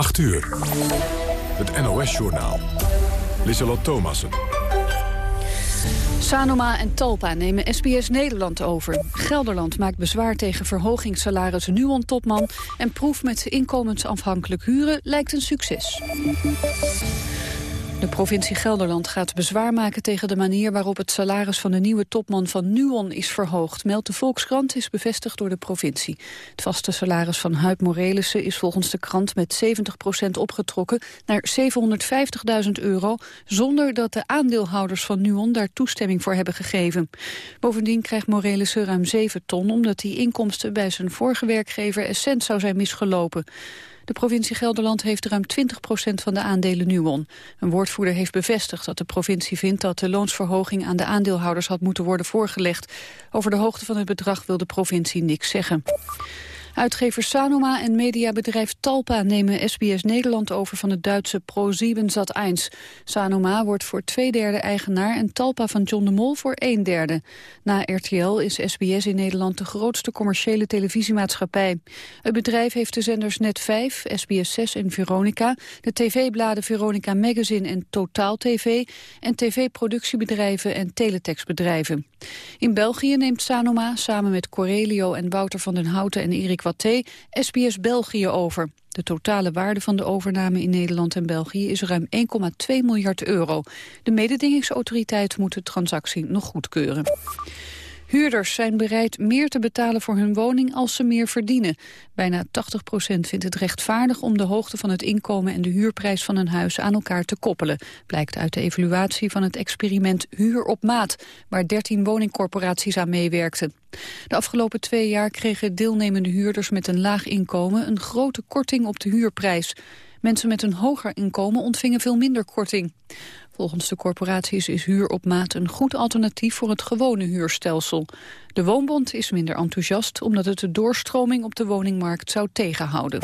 8 uur. Het NOS-journaal. Lissalot Thomassen. Sanoma en Talpa nemen SBS Nederland over. Gelderland maakt bezwaar tegen verhoging salaris Nuon-topman... en proef met inkomensafhankelijk huren lijkt een succes. De provincie Gelderland gaat bezwaar maken tegen de manier waarop het salaris van de nieuwe topman van Nuon is verhoogd. Meldt de Volkskrant is bevestigd door de provincie. Het vaste salaris van Huid Morelissen is volgens de krant met 70% opgetrokken naar 750.000 euro, zonder dat de aandeelhouders van Nuon daar toestemming voor hebben gegeven. Bovendien krijgt Morelissen ruim 7 ton omdat die inkomsten bij zijn vorige werkgever Essent zou zijn misgelopen. De provincie Gelderland heeft ruim 20% van de aandelen Nuon. Een woordvoerder heeft bevestigd dat de provincie vindt dat de loonsverhoging aan de aandeelhouders had moeten worden voorgelegd. Over de hoogte van het bedrag wil de provincie niks zeggen. Uitgevers Sanoma en mediabedrijf Talpa nemen SBS Nederland over van het Duitse ProSiebenSat.1. Sanoma wordt voor twee derde eigenaar en Talpa van John de Mol voor een derde. Na RTL is SBS in Nederland de grootste commerciële televisiemaatschappij. Het bedrijf heeft de zenders Net5, SBS 6 en Veronica, de tv-bladen Veronica Magazine en Totaal TV en tv-productiebedrijven en teletextbedrijven. In België neemt Sanoma samen met Corelio en Wouter van den Houten en Erik SBS België over. De totale waarde van de overname in Nederland en België is ruim 1,2 miljard euro. De mededingingsautoriteit moet de transactie nog goedkeuren. Huurders zijn bereid meer te betalen voor hun woning als ze meer verdienen. Bijna 80% vindt het rechtvaardig om de hoogte van het inkomen en de huurprijs van een huis aan elkaar te koppelen. Blijkt uit de evaluatie van het experiment Huur op Maat, waar 13 woningcorporaties aan meewerkten. De afgelopen twee jaar kregen deelnemende huurders met een laag inkomen een grote korting op de huurprijs. Mensen met een hoger inkomen ontvingen veel minder korting. Volgens de corporaties is huur op maat een goed alternatief voor het gewone huurstelsel. De Woonbond is minder enthousiast omdat het de doorstroming op de woningmarkt zou tegenhouden.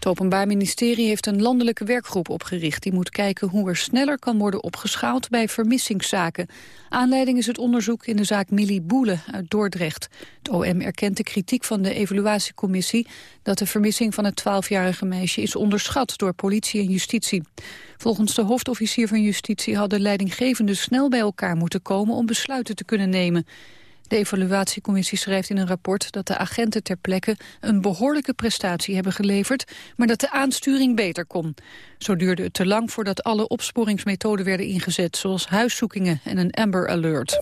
Het Openbaar Ministerie heeft een landelijke werkgroep opgericht... die moet kijken hoe er sneller kan worden opgeschaald bij vermissingszaken. Aanleiding is het onderzoek in de zaak Millie Boele uit Dordrecht. Het OM erkent de kritiek van de evaluatiecommissie... dat de vermissing van het 12-jarige meisje is onderschat door politie en justitie. Volgens de hoofdofficier van justitie hadden leidinggevenden snel bij elkaar moeten komen... om besluiten te kunnen nemen. De evaluatiecommissie schrijft in een rapport dat de agenten ter plekke een behoorlijke prestatie hebben geleverd, maar dat de aansturing beter kon. Zo duurde het te lang voordat alle opsporingsmethoden werden ingezet, zoals huiszoekingen en een Amber Alert.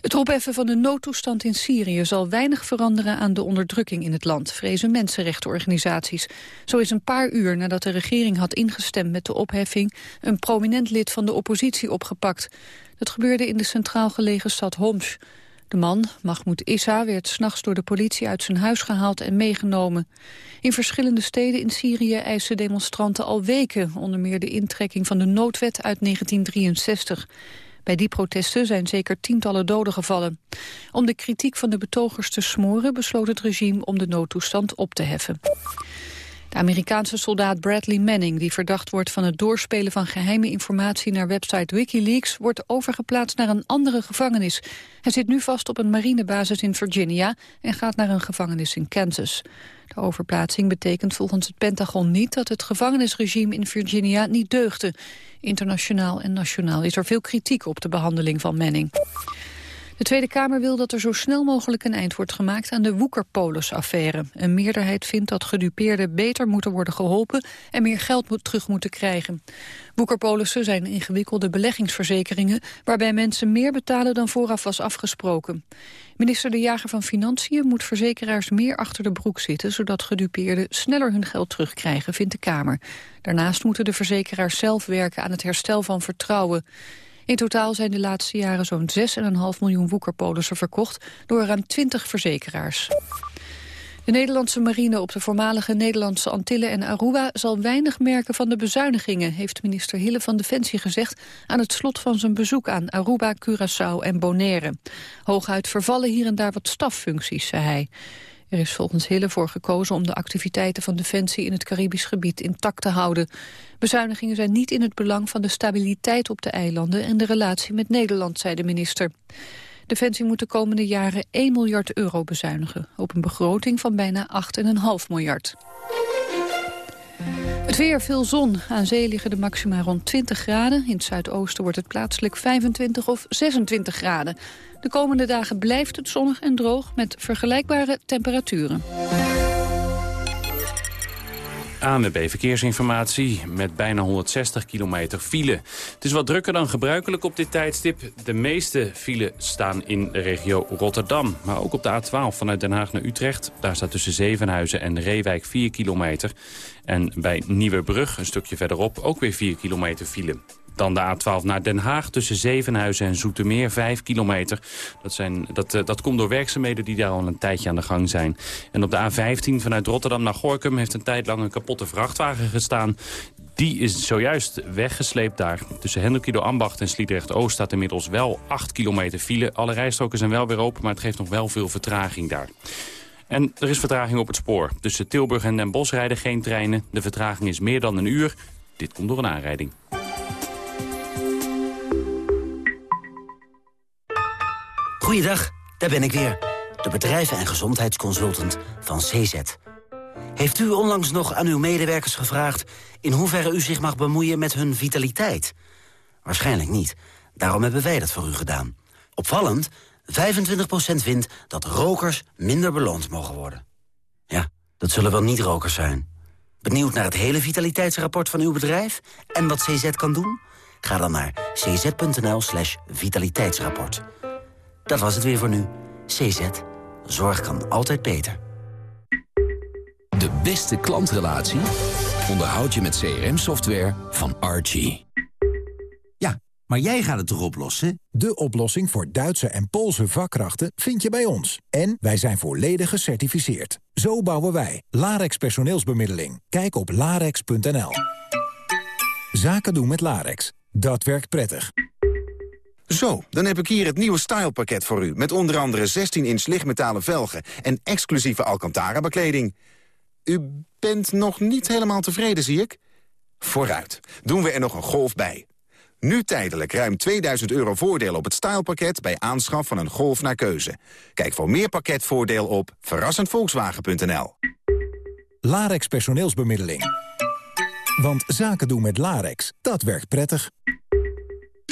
Het opheffen van de noodtoestand in Syrië zal weinig veranderen aan de onderdrukking in het land, vrezen mensenrechtenorganisaties. Zo is een paar uur nadat de regering had ingestemd met de opheffing een prominent lid van de oppositie opgepakt. Dat gebeurde in de centraal gelegen stad Homs. De man, Mahmoud Issa, werd s'nachts door de politie uit zijn huis gehaald en meegenomen. In verschillende steden in Syrië eisen demonstranten al weken... onder meer de intrekking van de noodwet uit 1963. Bij die protesten zijn zeker tientallen doden gevallen. Om de kritiek van de betogers te smoren besloot het regime om de noodtoestand op te heffen. De Amerikaanse soldaat Bradley Manning, die verdacht wordt van het doorspelen van geheime informatie naar website Wikileaks, wordt overgeplaatst naar een andere gevangenis. Hij zit nu vast op een marinebasis in Virginia en gaat naar een gevangenis in Kansas. De overplaatsing betekent volgens het Pentagon niet dat het gevangenisregime in Virginia niet deugde. Internationaal en nationaal is er veel kritiek op de behandeling van Manning. De Tweede Kamer wil dat er zo snel mogelijk een eind wordt gemaakt aan de Woekerpolis-affaire. Een meerderheid vindt dat gedupeerden beter moeten worden geholpen en meer geld moet, terug moeten krijgen. Woekerpolissen zijn ingewikkelde beleggingsverzekeringen waarbij mensen meer betalen dan vooraf was afgesproken. Minister De Jager van Financiën moet verzekeraars meer achter de broek zitten, zodat gedupeerden sneller hun geld terugkrijgen, vindt de Kamer. Daarnaast moeten de verzekeraars zelf werken aan het herstel van vertrouwen. In totaal zijn de laatste jaren zo'n 6,5 miljoen woekerpolissen verkocht door ruim 20 verzekeraars. De Nederlandse marine op de voormalige Nederlandse Antillen en Aruba zal weinig merken van de bezuinigingen, heeft minister Hille van Defensie gezegd aan het slot van zijn bezoek aan Aruba, Curaçao en Bonaire. Hooguit vervallen hier en daar wat staffuncties, zei hij. Er is volgens Hille voor gekozen om de activiteiten van Defensie in het Caribisch gebied intact te houden. Bezuinigingen zijn niet in het belang van de stabiliteit op de eilanden en de relatie met Nederland, zei de minister. Defensie moet de komende jaren 1 miljard euro bezuinigen, op een begroting van bijna 8,5 miljard. Weer, veel zon. Aan zee liggen de maxima rond 20 graden. In het zuidoosten wordt het plaatselijk 25 of 26 graden. De komende dagen blijft het zonnig en droog met vergelijkbare temperaturen. ANWB Verkeersinformatie met bijna 160 kilometer file. Het is wat drukker dan gebruikelijk op dit tijdstip. De meeste file staan in de regio Rotterdam. Maar ook op de A12 vanuit Den Haag naar Utrecht. Daar staat tussen Zevenhuizen en Reewijk 4 kilometer. En bij Nieuwebrug, een stukje verderop, ook weer 4 kilometer file. Dan de A12 naar Den Haag tussen Zevenhuizen en Zoetermeer, 5 kilometer. Dat, zijn, dat, eh, dat komt door werkzaamheden die daar al een tijdje aan de gang zijn. En op de A15 vanuit Rotterdam naar Gorkum heeft een tijd lang een kapotte vrachtwagen gestaan. Die is zojuist weggesleept daar. Tussen Hendrikido Ambacht en Sliedrecht-Oost staat inmiddels wel 8 kilometer file. Alle rijstroken zijn wel weer open, maar het geeft nog wel veel vertraging daar. En er is vertraging op het spoor. Tussen Tilburg en Den Bosch rijden geen treinen. De vertraging is meer dan een uur. Dit komt door een aanrijding. Goeiedag, daar ben ik weer. De bedrijven- en gezondheidsconsultant van CZ. Heeft u onlangs nog aan uw medewerkers gevraagd... in hoeverre u zich mag bemoeien met hun vitaliteit? Waarschijnlijk niet. Daarom hebben wij dat voor u gedaan. Opvallend, 25% vindt dat rokers minder beloond mogen worden. Ja, dat zullen wel niet-rokers zijn. Benieuwd naar het hele vitaliteitsrapport van uw bedrijf... en wat CZ kan doen? Ga dan naar cz.nl slash vitaliteitsrapport. Dat was het weer voor nu. CZ. Zorg kan altijd beter. De beste klantrelatie onderhoud je met CRM-software van Archie. Ja, maar jij gaat het toch oplossen? De oplossing voor Duitse en Poolse vakkrachten vind je bij ons. En wij zijn volledig gecertificeerd. Zo bouwen wij. Larex personeelsbemiddeling. Kijk op larex.nl. Zaken doen met Larex. Dat werkt prettig. Zo, dan heb ik hier het nieuwe stylepakket voor u... met onder andere 16-inch lichtmetalen velgen en exclusieve Alcantara-bekleding. U bent nog niet helemaal tevreden, zie ik? Vooruit, doen we er nog een golf bij. Nu tijdelijk ruim 2000 euro voordeel op het stylepakket... bij aanschaf van een Golf naar keuze. Kijk voor meer pakketvoordeel op verrassendvolkswagen.nl. Larex personeelsbemiddeling. Want zaken doen met Larex, dat werkt prettig.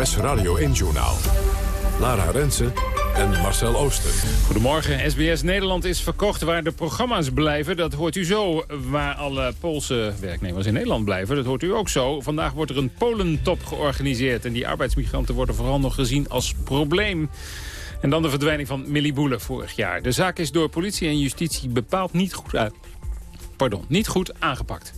NOS Radio 1-journaal. Lara Rensen en Marcel Ooster. Goedemorgen. SBS Nederland is verkocht waar de programma's blijven. Dat hoort u zo. Waar alle Poolse werknemers in Nederland blijven. Dat hoort u ook zo. Vandaag wordt er een Polentop georganiseerd. En die arbeidsmigranten worden vooral nog gezien als probleem. En dan de verdwijning van Millie Boele vorig jaar. De zaak is door politie en justitie bepaald niet goed, uit, pardon, niet goed aangepakt.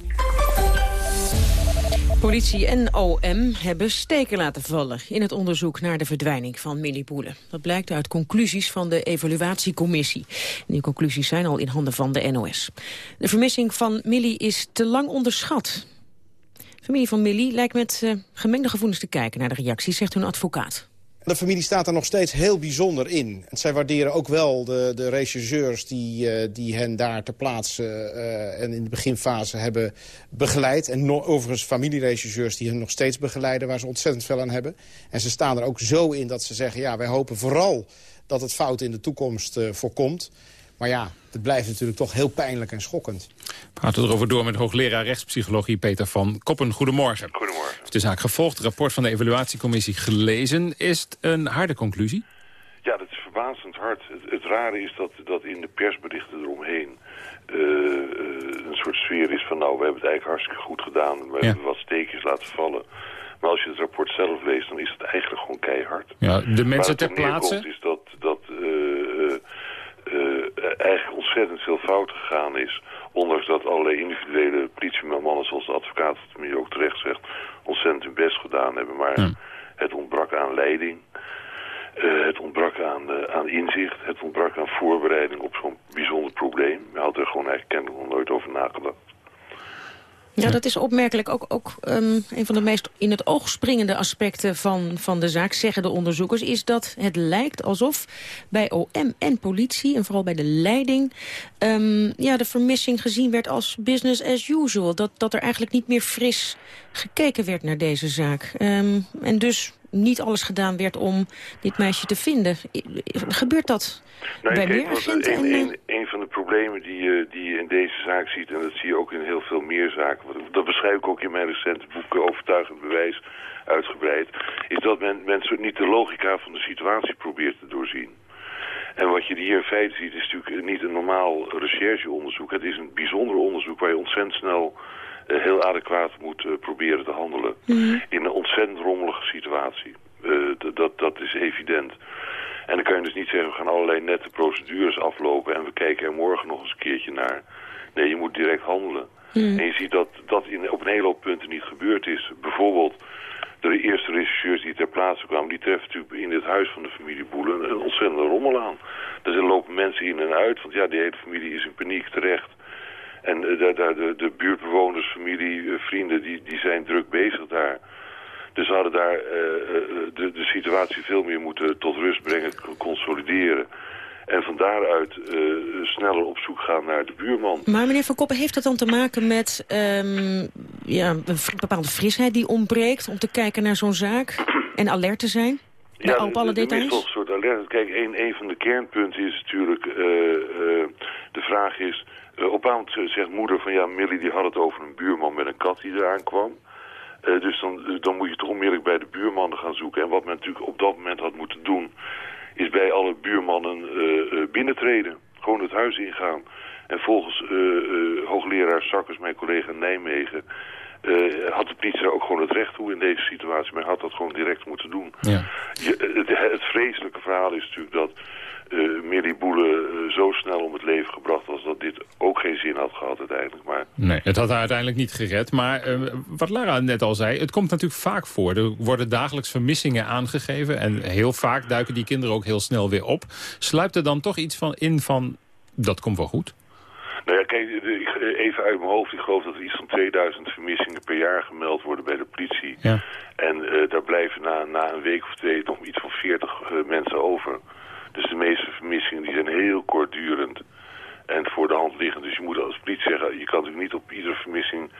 Politie en OM hebben steken laten vallen in het onderzoek naar de verdwijning van Millie Boele. Dat blijkt uit conclusies van de evaluatiecommissie. die conclusies zijn al in handen van de NOS. De vermissing van Millie is te lang onderschat. De familie van Millie lijkt met uh, gemengde gevoelens te kijken naar de reacties, zegt hun advocaat. De familie staat er nog steeds heel bijzonder in. En zij waarderen ook wel de, de regisseurs die, uh, die hen daar ter plaatse uh, en in de beginfase hebben begeleid. En overigens familieregisseurs die hen nog steeds begeleiden, waar ze ontzettend veel aan hebben. En ze staan er ook zo in dat ze zeggen, ja, wij hopen vooral dat het fout in de toekomst uh, voorkomt. Maar ja, het blijft natuurlijk toch heel pijnlijk en schokkend. We praten erover door met hoogleraar rechtspsychologie Peter van Koppen. Goedemorgen. Goedemorgen. Heeft de zaak gevolgd, het rapport van de evaluatiecommissie gelezen. Is het een harde conclusie? Ja, dat is verbazend hard. Het, het rare is dat, dat in de persberichten eromheen uh, uh, een soort sfeer is van... nou, we hebben het eigenlijk hartstikke goed gedaan. We ja. hebben wat steekjes laten vallen. Maar als je het rapport zelf leest, dan is het eigenlijk gewoon keihard. Ja, de mensen ter plaatse... is dat, dat uh, eigenlijk ontzettend veel fout gegaan is. Ondanks dat allerlei individuele politiemannen, zoals de advocaat het nu ook terecht zegt, ontzettend hun best gedaan hebben. Maar ja. het ontbrak aan leiding. Uh, het ontbrak aan, uh, aan inzicht. Het ontbrak aan voorbereiding op zo'n bijzonder pro probleem. Je had er gewoon eigenlijk kennelijk nog nooit over nagedacht. Ja, dat is opmerkelijk. Ook, ook um, een van de meest in het oog springende aspecten van, van de zaak, zeggen de onderzoekers, is dat het lijkt alsof bij OM en politie, en vooral bij de leiding, um, ja, de vermissing gezien werd als business as usual. Dat, dat er eigenlijk niet meer fris gekeken werd naar deze zaak. Um, en dus niet alles gedaan werd om dit meisje te vinden. Gebeurt dat nou, bij meer agenten? Een, een, een, van de problemen die je, die je in deze zaak ziet... en dat zie je ook in heel veel meer zaken... dat beschrijf ik ook in mijn recente boek Overtuigend Bewijs uitgebreid... is dat men, mensen niet de logica van de situatie probeert te doorzien. En wat je hier in feite ziet is natuurlijk niet een normaal rechercheonderzoek. Het is een bijzonder onderzoek waar je ontzettend snel heel adequaat moet uh, proberen te handelen. Mhm. In een ontzettend rommelige situatie. Uh, dat, dat is evident. En dan kan je dus niet zeggen, we gaan allerlei nette procedures aflopen... en we kijken er morgen nog eens een keertje naar. Nee, je moet direct handelen. Mhm. En je ziet dat dat in, op een hele hoop punten niet gebeurd is. Bijvoorbeeld de eerste rechercheurs die ter plaatse kwamen... die treffen natuurlijk in dit huis van de familie Boelen een ontzettende rommel aan. Er lopen mensen in en uit, want ja, die hele familie is in paniek terecht... En de, de, de, buurtbewoners, familie, eh, vrienden, die, die zijn druk bezig daar. Dus we hadden daar uh, de, de situatie veel meer moeten tot rust brengen, consolideren. En van daaruit uh, sneller op zoek gaan naar de buurman. Maar meneer Van Koppen, heeft dat dan te maken met um, ja, een bepaalde frisheid die ontbreekt... om te kijken naar zo'n zaak en alert te zijn? Ja, op alle details? toch een soort alert. Kijk, een, een van de kernpunten is natuurlijk... Uh, de vraag is op een zegt moeder van ja, Millie die had het over een buurman met een kat die eraan kwam. Uh, dus dan, dan moet je toch onmiddellijk bij de buurmannen gaan zoeken. En wat men natuurlijk op dat moment had moeten doen, is bij alle buurmannen uh, binnentreden. Gewoon het huis ingaan. En volgens hoogleraar Sakkers, mijn collega in Nijmegen, had de politie ook gewoon het recht toe in deze situatie. Maar had dat gewoon direct moeten doen. Ja. Je, het, het, vreselijke verhaal is natuurlijk dat uh, Millie Boele uh, zo snel om het leven gebracht was... dat dit ook geen zin had gehad uiteindelijk. Maar... Nee, het had haar uiteindelijk niet gered. Maar uh, wat Lara net al zei, het komt natuurlijk vaak voor. Er worden dagelijks vermissingen aangegeven... en heel vaak duiken die kinderen ook heel snel weer op. Sluipt er dan toch iets van in van, dat komt wel goed? Nou ja, kijk, even uit mijn hoofd. Ik geloof dat er iets van 2000 vermissingen per jaar gemeld worden bij de politie. Ja. En daar blijven na, na een week of twee nog iets van 40 mensen over... Dus de meeste vermissingen die zijn heel kortdurend en voor de hand liggend. Dus je moet als politie zeggen, je kan natuurlijk niet op iedere vermissing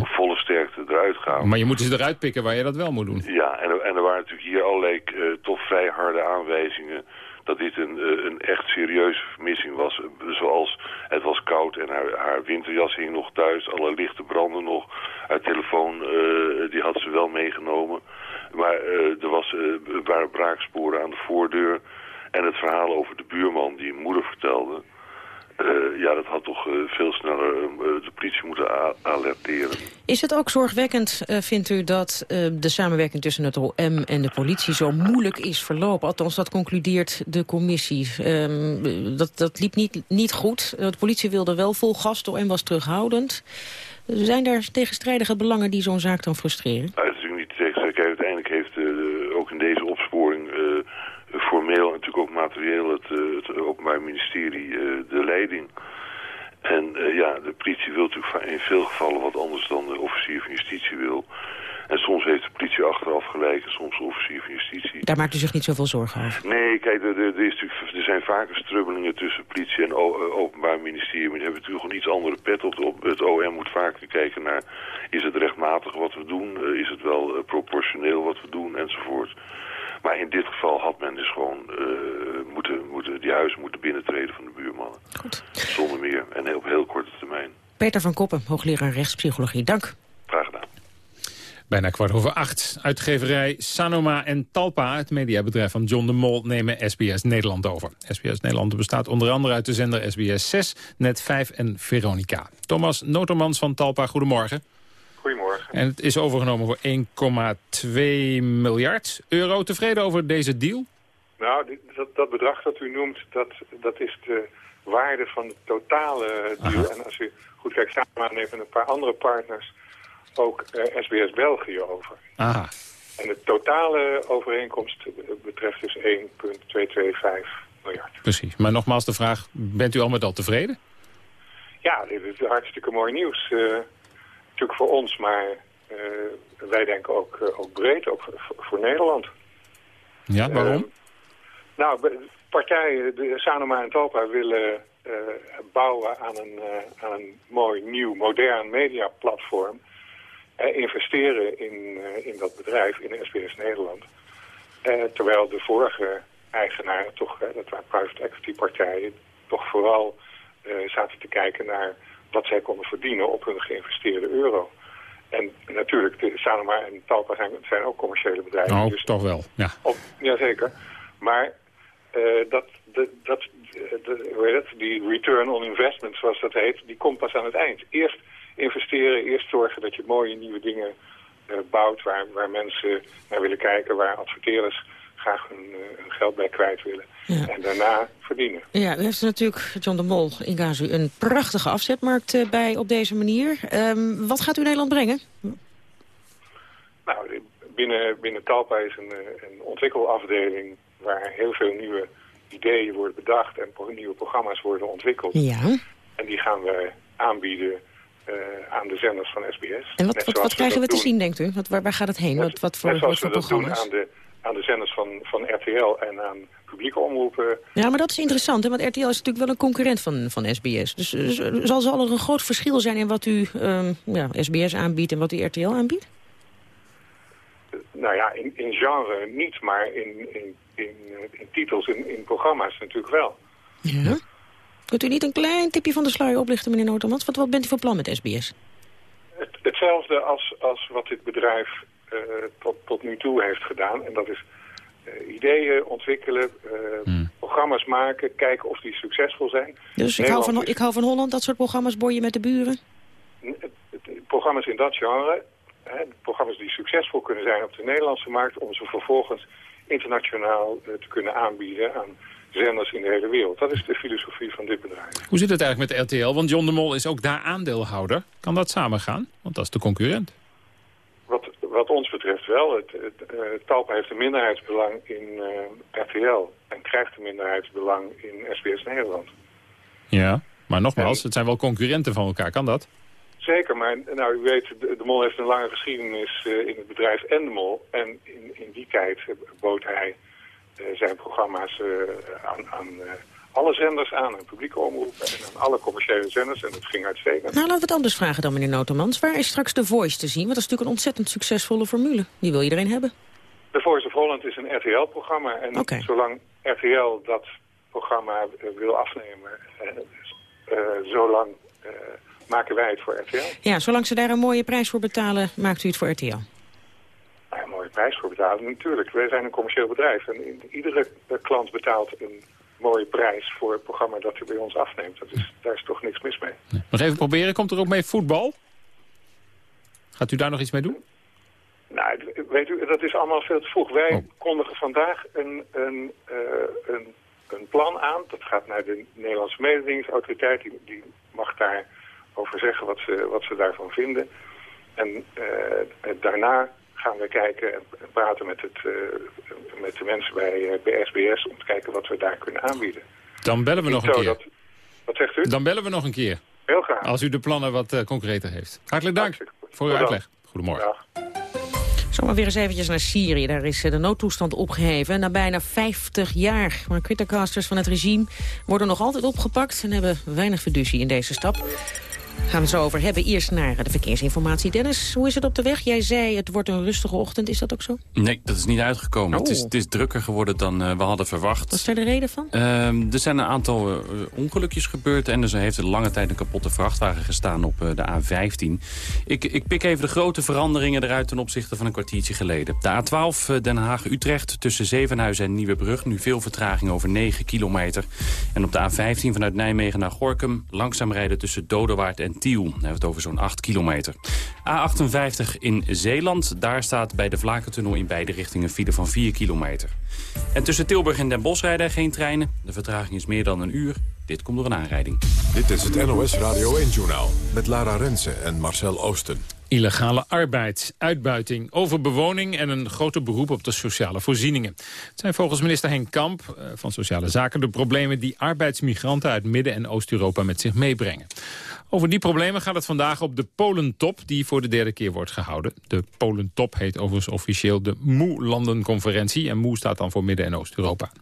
op volle sterkte eruit gaan. Maar je moet ze eruit pikken waar je dat wel moet doen. Ja, en, en er waren natuurlijk hier allerlei uh, toch vrij harde aanwijzingen dat dit een, uh, een echt serieuze vermissing was. Zoals het was koud en haar, haar winterjas hing nog thuis, alle lichten branden nog. Haar telefoon, uh, die had ze wel meegenomen. Maar er was, waren braaksporen aan de voordeur. En het verhaal over de buurman die een moeder vertelde... Uh, ja, dat had toch uh, veel sneller uh, de politie moeten alerteren. Is het ook zorgwekkend, vindt u, dat de samenwerking tussen het OM en de politie zo moeilijk is verlopen? Althans, dat concludeert de commissie. Um, dat, dat liep niet, niet goed. De politie wilde wel vol gas, de OM was terughoudend. Zijn er tegenstrijdige belangen die zo'n zaak dan frustreren? Nou, het is natuurlijk niet tegenstrijdig. Uiteindelijk heeft ook in deze opsporing formeel en natuurlijk ook materieel het, het Openbaar Ministerie uh, de leiding. En uh, ja, de politie wil natuurlijk in veel gevallen wat anders dan de officier van justitie wil. En soms heeft de politie achteraf gelijk en soms de officier van justitie. Daar maakt u zich niet zoveel zorgen over? Nee, kijk, er, er, is natuurlijk, er zijn vaker strubbelingen tussen politie en openbaar ministerie. Maar die hebben natuurlijk een iets andere pet op. op. Het OM moet vaker kijken naar, is het rechtmatig wat we doen? is het wel proportioneel wat we doen? Enzovoort. Maar in dit geval had men dus gewoon uh, moeten, moeten, die huizen moeten binnentreden van de buurmannen. Goed. Zonder meer en op heel korte termijn. Peter van Koppen, hoogleraar rechtspsychologie. Dank. Graag gedaan. Bijna kwart over acht. Uitgeverij Sanoma en Talpa, het mediabedrijf van John de Mol, nemen SBS Nederland over. SBS Nederland bestaat onder andere uit de zender SBS 6, Net 5 en Veronica. Thomas Notermans van Talpa, goedemorgen. Goedemorgen. En het is overgenomen voor 1,2 miljard euro. Tevreden over deze deal? Nou, dat, dat, bedrag dat u noemt, dat, dat is de waarde van de totale deal. En als u goed kijkt, samen nemen een paar andere partners ook SBS eh, België over. Aha. En de totale overeenkomst betreft dus 1,225 miljard. Precies. Maar nogmaals de vraag, bent u al met al tevreden? Ja, dit is hartstikke mooi nieuws. Uh, natuurlijk voor ons, maar uh, wij denken ook, uh, ook breed, ook voor, Nederland. Ja, waarom? nou, partijen, de Sanoma en Talpa willen bouwen aan een, aan een mooi, nieuw, modern mediaplatform. investeren in, in dat bedrijf, in SBS Nederland. terwijl de vorige eigenaren, toch, dat waren private equity partijen, toch vooral zaten te kijken naar wat zij konden verdienen op hun geïnvesteerde euro. En natuurlijk, de Sanoma en Talpa zijn, zijn ook commerciële bedrijven. Nou, dus toch wel, ja. Op, jazeker. Maar uh, dat, de, dat, de, hoe heet het, die return on investment, zoals dat heet, die komt pas aan het eind. Eerst investeren, eerst zorgen dat je mooie nieuwe dingen uh, bouwt waar, waar mensen naar willen kijken, waar adverteerders graag hun, uh, hun geld bij kwijt willen. Ja. En daarna verdienen. Ja, u heeft natuurlijk, John de Mol, in Gazu een prachtige afzetmarkt uh, bij op deze manier. Um, wat gaat u Nederland brengen? Nou, binnen, binnen Talpa is een, een ontwikkelafdeling waar heel veel nieuwe ideeën worden bedacht en nieuwe programma's worden ontwikkeld. Ja. En die gaan we aanbieden uh, aan de zenders van SBS. En wat, wat, wat krijgen we, we te zien, denkt u? Wat, waar, waar gaat het heen? Net, wat, wat voor, wat voor programma's? aan de aan de zenders van, van RTL en aan publieke omroepen. Ja, maar dat is interessant, hè? want RTL is natuurlijk wel een concurrent van, van SBS. Dus, dus zal, zal er een groot verschil zijn in wat u um, ja, SBS aanbiedt en wat u RTL aanbiedt? Nou ja, in, in genre niet, maar in, in, in, in titels, in, in programma's natuurlijk wel. Ja. Kunt u niet een klein tipje van de sluier oplichten, meneer Noordermans? Wat, wat bent u van plan met SBS? Het, hetzelfde als, als wat dit bedrijf tot, tot nu toe heeft gedaan. En dat is uh, ideeën ontwikkelen, uh, hmm. programma's maken, kijken of die succesvol zijn. Dus ik hou, van, ik hou van Holland, dat soort programma's, boor je met de buren? Programma's in dat genre, hè, programma's die succesvol kunnen zijn op de Nederlandse markt... om ze vervolgens internationaal te kunnen aanbieden aan zenders in de hele wereld. Dat is de filosofie van dit bedrijf. Hoe zit het eigenlijk met de RTL? Want John de Mol is ook daar aandeelhouder. Kan dat samengaan? Want dat is de concurrent wat ons betreft wel. Het, het, uh, Talpa heeft een minderheidsbelang in uh, RTL en krijgt een minderheidsbelang in SBS Nederland. Ja, maar nogmaals, en, het zijn wel concurrenten van elkaar. Kan dat? Zeker, maar nou, u weet, de, de Mol heeft een lange geschiedenis uh, in het bedrijf en de Mol. En in, in die tijd bood hij zijn programma's aan, aan alle zenders aan, en publieke omroepen en aan alle commerciële zenders. En dat ging uitstekend. Nou, laten we het anders vragen dan, meneer Notemans. Waar is straks The Voice te zien? Want dat is natuurlijk een ontzettend succesvolle formule. Die wil iedereen hebben. The Voice of Holland is een RTL-programma. En okay. zolang RTL dat programma uh, wil afnemen, uh, uh, zolang maken wij het voor RTL. Ja, zolang ze daar een mooie prijs voor betalen, maakt u het voor RTL? Een mooie prijs voor betalen, natuurlijk. Wij zijn een commercieel bedrijf en iedere klant betaalt een mooie prijs voor het programma dat u bij ons afneemt. Dat is, daar is toch niks mis mee. Nog even proberen, komt er ook mee voetbal? Gaat u daar nog iets mee doen? Nou, weet u, dat is allemaal veel te vroeg. Wij oh. kondigen vandaag een, een, uh, een, een, plan aan. Dat gaat naar de Nederlandse mededingingsautoriteit. Die, die mag daarover zeggen wat ze, wat ze daarvan vinden. En uh, daarna gaan we kijken en praten met, het, uh, met de mensen bij, uh, bij SBS... om te kijken wat we daar kunnen aanbieden. Dan bellen we nog een keer. Dat, wat zegt u? Dan bellen we nog een keer. Heel graag. Als u de plannen wat uh, concreter heeft. Hartelijk dank voor uw uitleg. Goedemorgen. Dag. Zomaar weer eens eventjes naar Syrië. Daar is de noodtoestand opgeheven na bijna 50 jaar. Maar criticasters van het regime worden nog altijd opgepakt... en hebben weinig fiducie in deze stap. Gaan we het zo over hebben. Eerst naar de verkeersinformatie. Dennis, hoe is het op de weg? Jij zei het wordt een rustige ochtend. Is dat ook zo? Nee, dat is niet uitgekomen. Het, is, oh. het, is, drukker geworden dan uh, we hadden verwacht. Wat is daar de reden van? Uh, er zijn een aantal uh, ongelukjes gebeurd. En er heeft een lange tijd een kapotte vrachtwagen gestaan op de A15. Ik, ik pik even de grote veranderingen eruit ten opzichte van een kwartiertje geleden. De A12 Den Haag-Utrecht tussen Zevenhuizen en Nieuwebrug. Nu veel vertraging over 9 kilometer. En op de A15 vanuit Nijmegen naar Gorkum. Langzaam rijden tussen Dodewaard en Tiel. Dan hebben we het over zo'n 8 kilometer. A58 in Zeeland. Daar staat bij de Vlakentunnel in beide richtingen file van 4 kilometer. En tussen Tilburg en Den Bosch rijden er geen treinen. De vertraging is meer dan een uur. Dit komt door een aanrijding. Dit is het NOS Radio 1-journaal met Lara Rensen en Marcel Oosten. Illegale arbeid, uitbuiting, overbewoning en een groter beroep op de sociale voorzieningen. Het zijn volgens minister Henk Kamp eh, van Sociale Zaken de problemen die arbeidsmigranten uit Midden- en Oost-Europa met zich meebrengen. Over die problemen gaat het vandaag op de Polentop... die voor de derde keer wordt gehouden. De Polentop heet overigens officieel de Moe-landenconferentie... en Moe staat dan voor Midden- en Oost-Europa.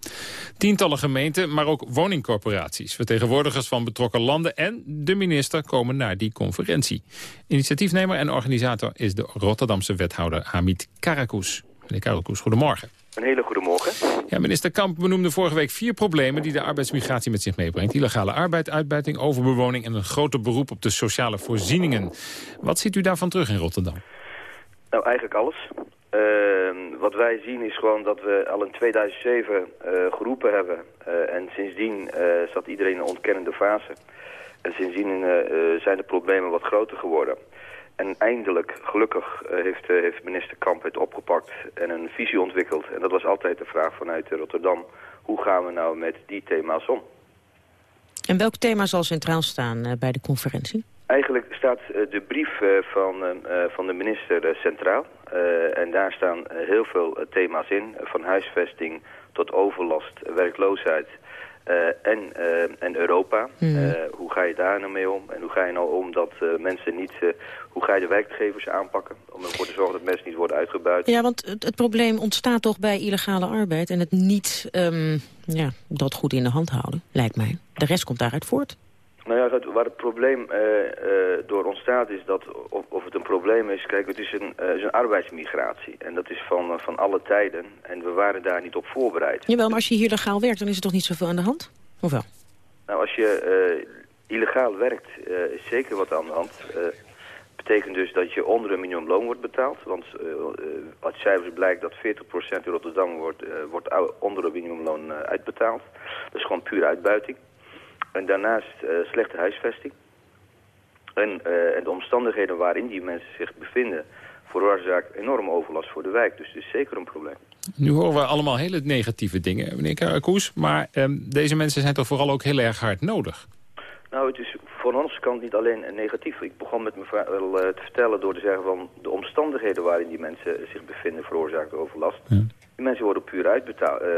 Tientallen gemeenten, maar ook woningcorporaties... vertegenwoordigers van betrokken landen en de minister komen naar die conferentie. Initiatiefnemer en organisator is de Rotterdamse wethouder Hamid Karakous. Meneer Karakous, goedemorgen. Een hele goede morgen. Ja, minister Kamp benoemde vorige week vier problemen die de arbeidsmigratie met zich meebrengt. Illegale arbeid, uitbuiting, overbewoning en een groter beroep op de sociale voorzieningen. Wat ziet u daarvan terug in Rotterdam? Nou, eigenlijk alles. Uh, wat wij zien is gewoon dat we al in 2007 uh, geroepen hebben. Uh, en sindsdien uh, zat iedereen in een ontkennende fase. En sindsdien zijn de problemen wat groter geworden. En eindelijk, gelukkig, heeft, heeft minister Kamp het opgepakt en een visie ontwikkeld. En dat was altijd de vraag vanuit Rotterdam. Hoe gaan we nou met die thema's om? En welk thema zal centraal staan bij de conferentie? Eigenlijk staat de brief van, van de minister centraal. en daar staan heel veel thema's in. Van huisvesting tot overlast, werkloosheid... Uh, en, uh, en Europa. Mm. Uh, hoe ga je daar nou mee om? En hoe ga je nou om dat mensen niet... hoe ga je de werkgevers aanpakken? Om ervoor te zorgen dat mensen niet worden uitgebuit. Ja, want het, het probleem ontstaat toch bij illegale arbeid... en het niet um, ja, dat goed in de hand houden, lijkt mij. De rest komt daaruit voort. Nou ja, waar het probleem uh, uh, door ontstaat is dat, of, of, het een probleem is, kijk, het is een, uh, is een arbeidsmigratie. En dat is van, van alle tijden. En we waren daar niet op voorbereid. Jawel, maar als je hier legaal werkt, dan is er toch niet zoveel aan de hand? Of wel? Nou, als je illegaal werkt, is zeker wat aan de hand. betekent dus dat je onder een minimumloon wordt betaald. Want uit cijfers blijkt dat 40% in Rotterdam wordt, wordt onder een minimumloon uitbetaald. Dat is gewoon puur uitbuiting. En daarnaast uh, slechte huisvesting. En, uh, en, de omstandigheden waarin die mensen zich bevinden... veroorzaakt enorme overlast voor de wijk. Dus het is zeker een probleem. Nu horen we allemaal hele negatieve dingen, meneer Karakoes. Maar um, deze mensen zijn toch vooral ook heel erg hard nodig? Nou, het is voor ons kant niet alleen negatief. Ik begon met me uh, te vertellen door te zeggen van... de omstandigheden waarin die mensen zich bevinden veroorzaakt overlast. Ja. Die mensen worden puur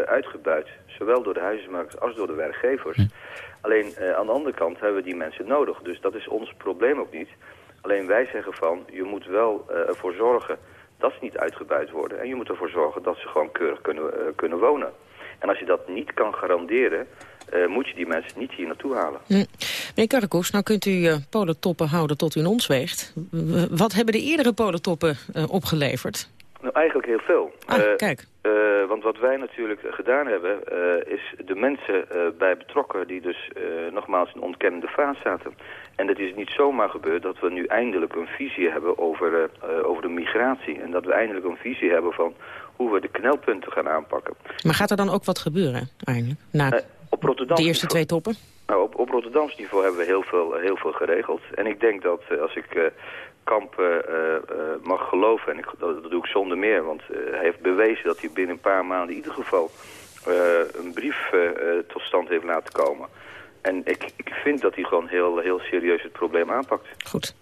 uitgebuit. Zowel door de huismakers als door de werkgevers. Ja. Alleen uh, aan de andere kant hebben we die mensen nodig. Dus dat is ons probleem ook niet. Alleen wij zeggen van, je moet wel uh, ervoor zorgen dat ze niet uitgebuit worden. En je moet ervoor zorgen dat ze gewoon keurig kunnen, uh, kunnen wonen. En als je dat niet kan garanderen, moet je die mensen niet hier naartoe halen. Hm. Meneer Karkos, nou kunt u polentoppen houden tot u in ons weegt. Wat hebben de eerdere polentoppen opgeleverd? Nou, eigenlijk heel veel. Ah, uh, kijk. Uh, want wat wij natuurlijk gedaan hebben, uh, is de mensen bij betrokken die dus nogmaals in ontkennende fase zaten. En het is niet zomaar gebeurd dat we nu eindelijk een visie hebben over, over de migratie. En dat we eindelijk een visie hebben van hoe we de knelpunten gaan aanpakken. Maar gaat er dan ook wat gebeuren, eigenlijk, na op Rotterdam de eerste twee toppen? Nou, op, op Rotterdams niveau hebben we heel veel, heel veel geregeld. En ik denk dat als ik Kamp uh, uh, mag geloven, en ik, dat, dat, doe ik zonder meer, want hij heeft bewezen dat hij binnen een paar maanden in ieder geval een brief tot stand heeft laten komen. En ik, ik vind dat hij gewoon heel, heel serieus het probleem aanpakt. Goed.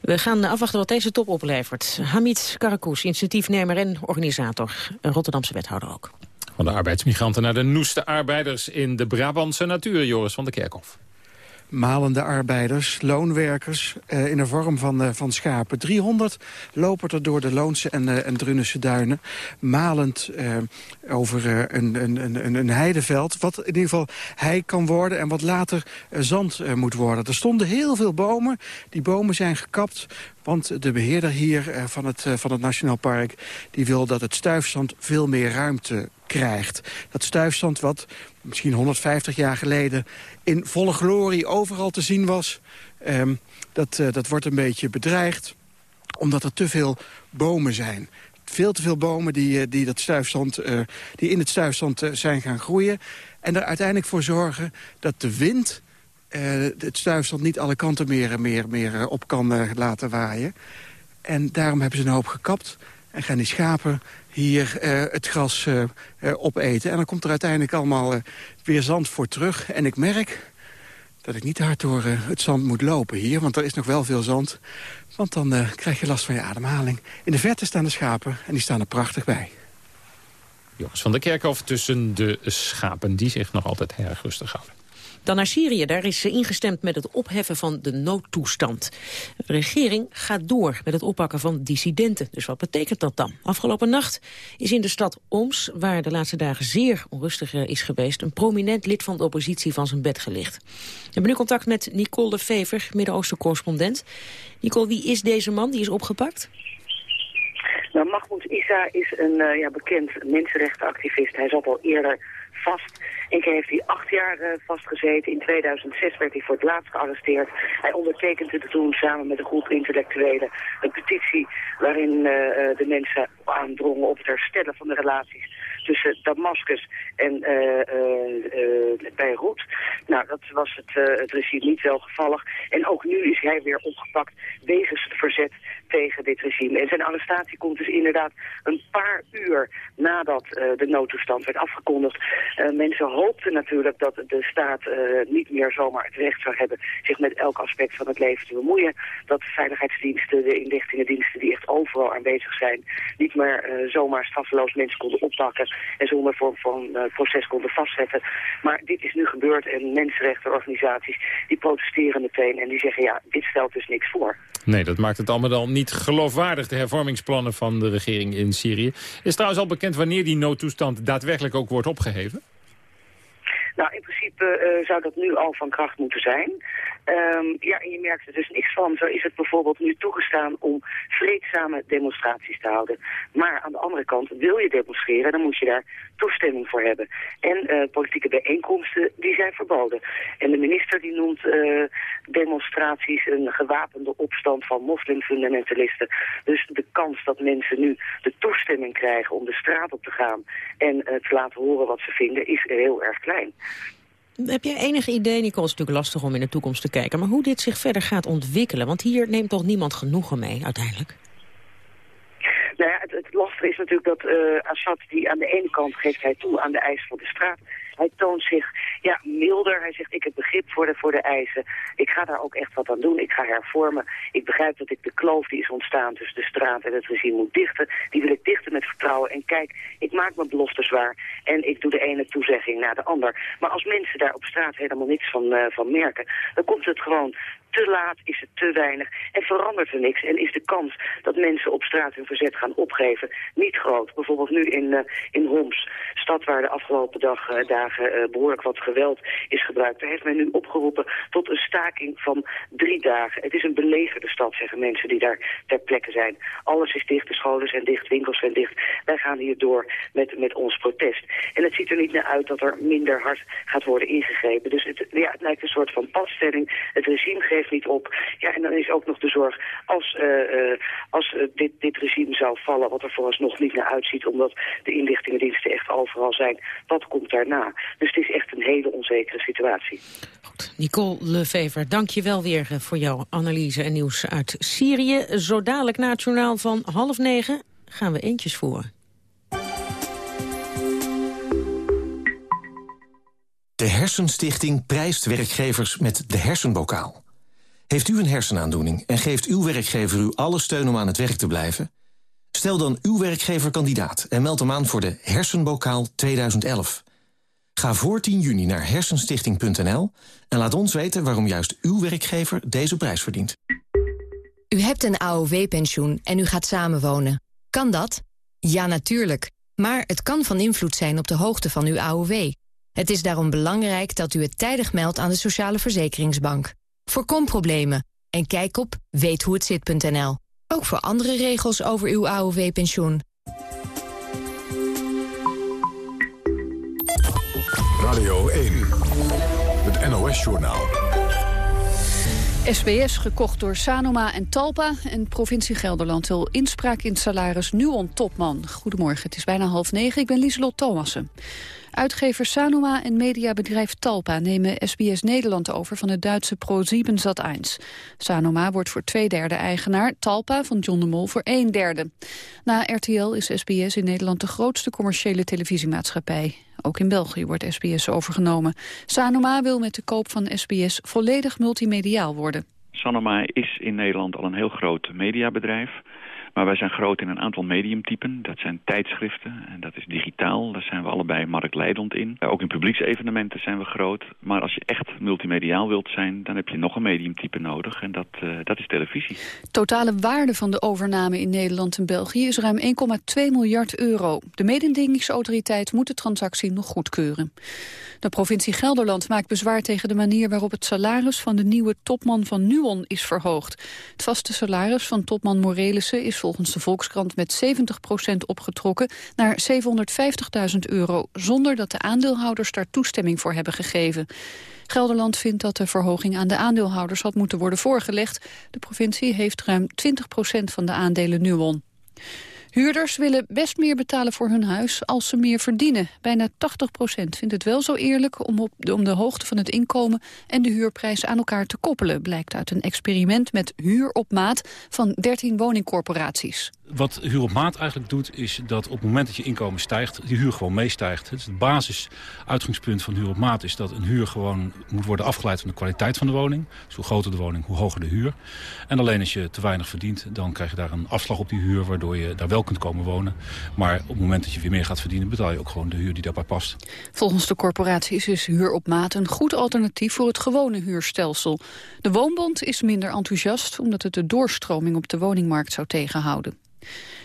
We gaan afwachten wat deze top oplevert. Hamid Karakous, initiatiefnemer en organisator, Rotterdamse wethouder ook. Van de arbeidsmigranten naar de noeste arbeiders in de Brabantse natuur, Joris van der Kerkhof malende arbeiders, loonwerkers uh, in de vorm van, uh, van schapen. 300 lopen er door de Loonse en, uh, en Drunense duinen, malend over een, een, een, een heideveld, wat in ieder geval hei kan worden en wat later zand moet worden. Er stonden heel veel bomen, die bomen zijn gekapt, want de beheerder hier van, het, van het Nationaal Park... die wil dat het stuifzand veel meer ruimte krijgt. Dat stuifzand wat misschien 150 jaar geleden in volle glorie overal te zien was... Um, dat, uh, dat wordt een beetje bedreigd omdat er te veel bomen zijn. Veel te veel bomen die, die, dat stuifzand, uh, die in het stuifzand zijn gaan groeien. En er uiteindelijk voor zorgen dat de wind het stuifzand niet alle kanten meer, meer, meer op kan laten waaien. En daarom hebben ze een hoop gekapt. En gaan die schapen hier uh, het gras uh, uh, opeten. En dan komt er uiteindelijk allemaal weer zand voor terug. En ik merk dat ik niet hard door het zand moet lopen hier. Want er is nog wel veel zand. Want dan krijg je last van je ademhaling. In de verte staan de schapen en die staan er prachtig bij. Joris van der Kerkhof tussen de schapen die zich nog altijd erg rustig houden. Dan naar Syrië. Daar is ingestemd met het opheffen van de noodtoestand. De regering gaat door met het oppakken van dissidenten. Dus wat betekent dat dan? Afgelopen nacht is in de stad Oms, waar de laatste dagen zeer onrustig is geweest... een prominent lid van de oppositie van zijn bed gelicht. We hebben nu contact met Nicole de Vever, Midden-Oosten-correspondent. Nicole, wie is deze man die is opgepakt? Nou, Mahmoud Isa is een uh, ja, bekend mensenrechtenactivist. Hij zat al eerder vast. Eén heeft hij acht jaar uh, vastgezeten. In 2006 werd hij voor het laatst gearresteerd. Hij ondertekende toen samen met een groep intellectuelen een petitie waarin uh, de mensen aandrongen op het herstellen van de relaties tussen Damascus en Beirut. Nou, dat was het, het regime niet welgevallig. En ook nu is hij weer opgepakt wegens verzet tegen dit regime. En zijn arrestatie komt dus inderdaad een paar uur nadat de noodtoestand werd afgekondigd. Mensen hoopten natuurlijk dat de staat niet meer zomaar het recht zou hebben zich met elk aspect van het leven te bemoeien. Dat de veiligheidsdiensten, de inlichtingendiensten die echt overal aanwezig zijn, niet meer zomaar straffeloos mensen konden oppakken en zonder vorm van proces konden vastzetten. Maar dit is nu gebeurd en mensenrechtenorganisaties die protesteren meteen en die zeggen ja, dit stelt dus niks voor. Nee, dat maakt het allemaal dan niet geloofwaardig, de hervormingsplannen van de regering in Syrië. Is trouwens al bekend wanneer die noodtoestand daadwerkelijk ook wordt opgeheven? Nou, in principe uh, zou dat nu al van kracht moeten zijn. Um, ja, en je merkt er dus niks van. Zo is het bijvoorbeeld nu toegestaan om vreedzame demonstraties te houden. Maar aan de andere kant, wil je demonstreren, dan moet je daar toestemming voor hebben. En uh, politieke bijeenkomsten, die zijn verboden. En de minister die noemt uh, demonstraties een gewapende opstand van moslimfundamentalisten. Dus de kans dat mensen nu de toestemming krijgen om de straat op te gaan en uh, te laten horen wat ze vinden, is heel erg klein. Heb jij enig idee, Nicole, is natuurlijk lastig om in de toekomst te kijken... maar hoe dit zich verder gaat ontwikkelen? Want hier neemt toch niemand genoegen mee uiteindelijk? Nou ja, het, het lastige is natuurlijk dat uh, Assad, die aan de ene kant geeft hij toe aan de eis van de straat... Hij toont zich ja, milder. Hij zegt, ik heb begrip voor de, voor de eisen. Ik ga daar ook echt wat aan doen. Ik ga hervormen. Ik begrijp dat ik de kloof die is ontstaan tussen de straat en het regime moet dichten. Die wil ik dichten met vertrouwen. En kijk, ik maak mijn beloftes waar. En ik doe de ene toezegging na de ander. Maar als mensen daar op straat helemaal niets van, uh, van merken... dan komt het gewoon te laat, is het te weinig en verandert er niks. En is de kans dat mensen op straat hun verzet gaan opgeven niet groot. Bijvoorbeeld nu in, uh, in Homs, stad waar de afgelopen dag, uh, dagen uh, behoorlijk wat geweld is gebruikt. Daar heeft men nu opgeroepen tot een staking van drie dagen. Het is een belegerde stad, zeggen mensen die daar ter plekke zijn. Alles is dicht, de scholen zijn dicht, winkels zijn dicht. Wij gaan hier door met, met ons protest. En het ziet er niet naar uit dat er minder hard gaat worden ingegrepen. Dus het, ja, het lijkt een soort van passtelling. Het regime geeft niet op. Ja, en dan is ook nog de zorg, als, uh, uh, als uh, dit, dit regime zou vallen, wat er vooralsnog niet naar uitziet, omdat de inlichtingendiensten echt overal zijn, wat komt daarna? Dus het is echt een hele onzekere situatie. Goed. Nicole Levever, dank je wel weer voor jouw analyse en nieuws uit Syrië. Zo dadelijk na het journaal van half negen gaan we eentjes voor. De Hersenstichting prijst werkgevers met de hersenbokaal. Heeft u een hersenaandoening en geeft uw werkgever u alle steun om aan het werk te blijven? Stel dan uw werkgever kandidaat en meld hem aan voor de Hersenbokaal 2011. Ga voor 10 juni naar hersenstichting.nl en laat ons weten waarom juist uw werkgever deze prijs verdient. U hebt een AOW-pensioen en u gaat samenwonen. Kan dat? Ja, natuurlijk. Maar het kan van invloed zijn op de hoogte van uw AOW. Het is daarom belangrijk dat u het tijdig meldt aan de Sociale Verzekeringsbank. Voorkom problemen en kijk op weethoehetzit.nl. Ook voor andere regels over uw AOW-pensioen. Radio 1, het NOS-journaal. SBS gekocht door Sanoma en Talpa. En provincie Gelderland wil inspraak in het salaris Nuon-topman. Goedemorgen, het is bijna half negen. Ik ben Lieselot Thomassen. Uitgever Sanoma en mediabedrijf Talpa nemen SBS Nederland over van het Duitse Pro7 Sat1. Sanoma wordt voor twee derde eigenaar, Talpa van John de Mol voor een derde. Na RTL is SBS in Nederland de grootste commerciële televisiemaatschappij. Ook in België wordt SBS overgenomen. Sanoma wil met de koop van SBS volledig multimediaal worden. Sanoma is in Nederland al een heel groot mediabedrijf Maar wij zijn groot in een aantal mediumtypen. Dat zijn tijdschriften en dat is digitaal. Daar zijn we allebei marktleidend in. ook in publieksevenementen zijn we groot. Maar als je echt multimediaal wilt zijn, dan heb je nog een mediumtype nodig. En dat, dat is televisie. Totale waarde van de overname in Nederland en België is ruim 1,2 miljard euro. De mededingingsautoriteit moet de transactie nog goedkeuren. De provincie Gelderland maakt bezwaar tegen de manier waarop het salaris van de nieuwe topman van Nuon is verhoogd. Het vaste salaris van topman Morelissen is volgens de Volkskrant met 70% opgetrokken naar 750.000 euro, zonder dat de aandeelhouders daar toestemming voor hebben gegeven. Gelderland vindt dat de verhoging aan de aandeelhouders had moeten worden voorgelegd. De provincie heeft ruim 20% van de aandelen Nuon. Huurders willen best meer betalen voor hun huis als ze meer verdienen. Bijna 80 procent vindt het wel zo eerlijk om, op de, om de hoogte van het inkomen en de huurprijs aan elkaar te koppelen, blijkt uit een experiment met huur op maat van 13 woningcorporaties. Wat huur op maat eigenlijk doet, is dat op het moment dat je inkomen stijgt, die huur gewoon meestijgt. Het, het basisuitgangspunt van huur op maat is dat een huur gewoon moet worden afgeleid van de kwaliteit van de woning. Dus hoe groter de woning, hoe hoger de huur. En alleen als je te weinig verdient, dan krijg je daar een afslag op die huur, waardoor je daar wel kunt komen wonen. Maar op het moment dat je weer meer gaat verdienen... betaal je ook gewoon de huur die daarbij past. Volgens de corporaties is huur op maat een goed alternatief... voor het gewone huurstelsel. De Woonbond is minder enthousiast... omdat het de doorstroming op de woningmarkt zou tegenhouden.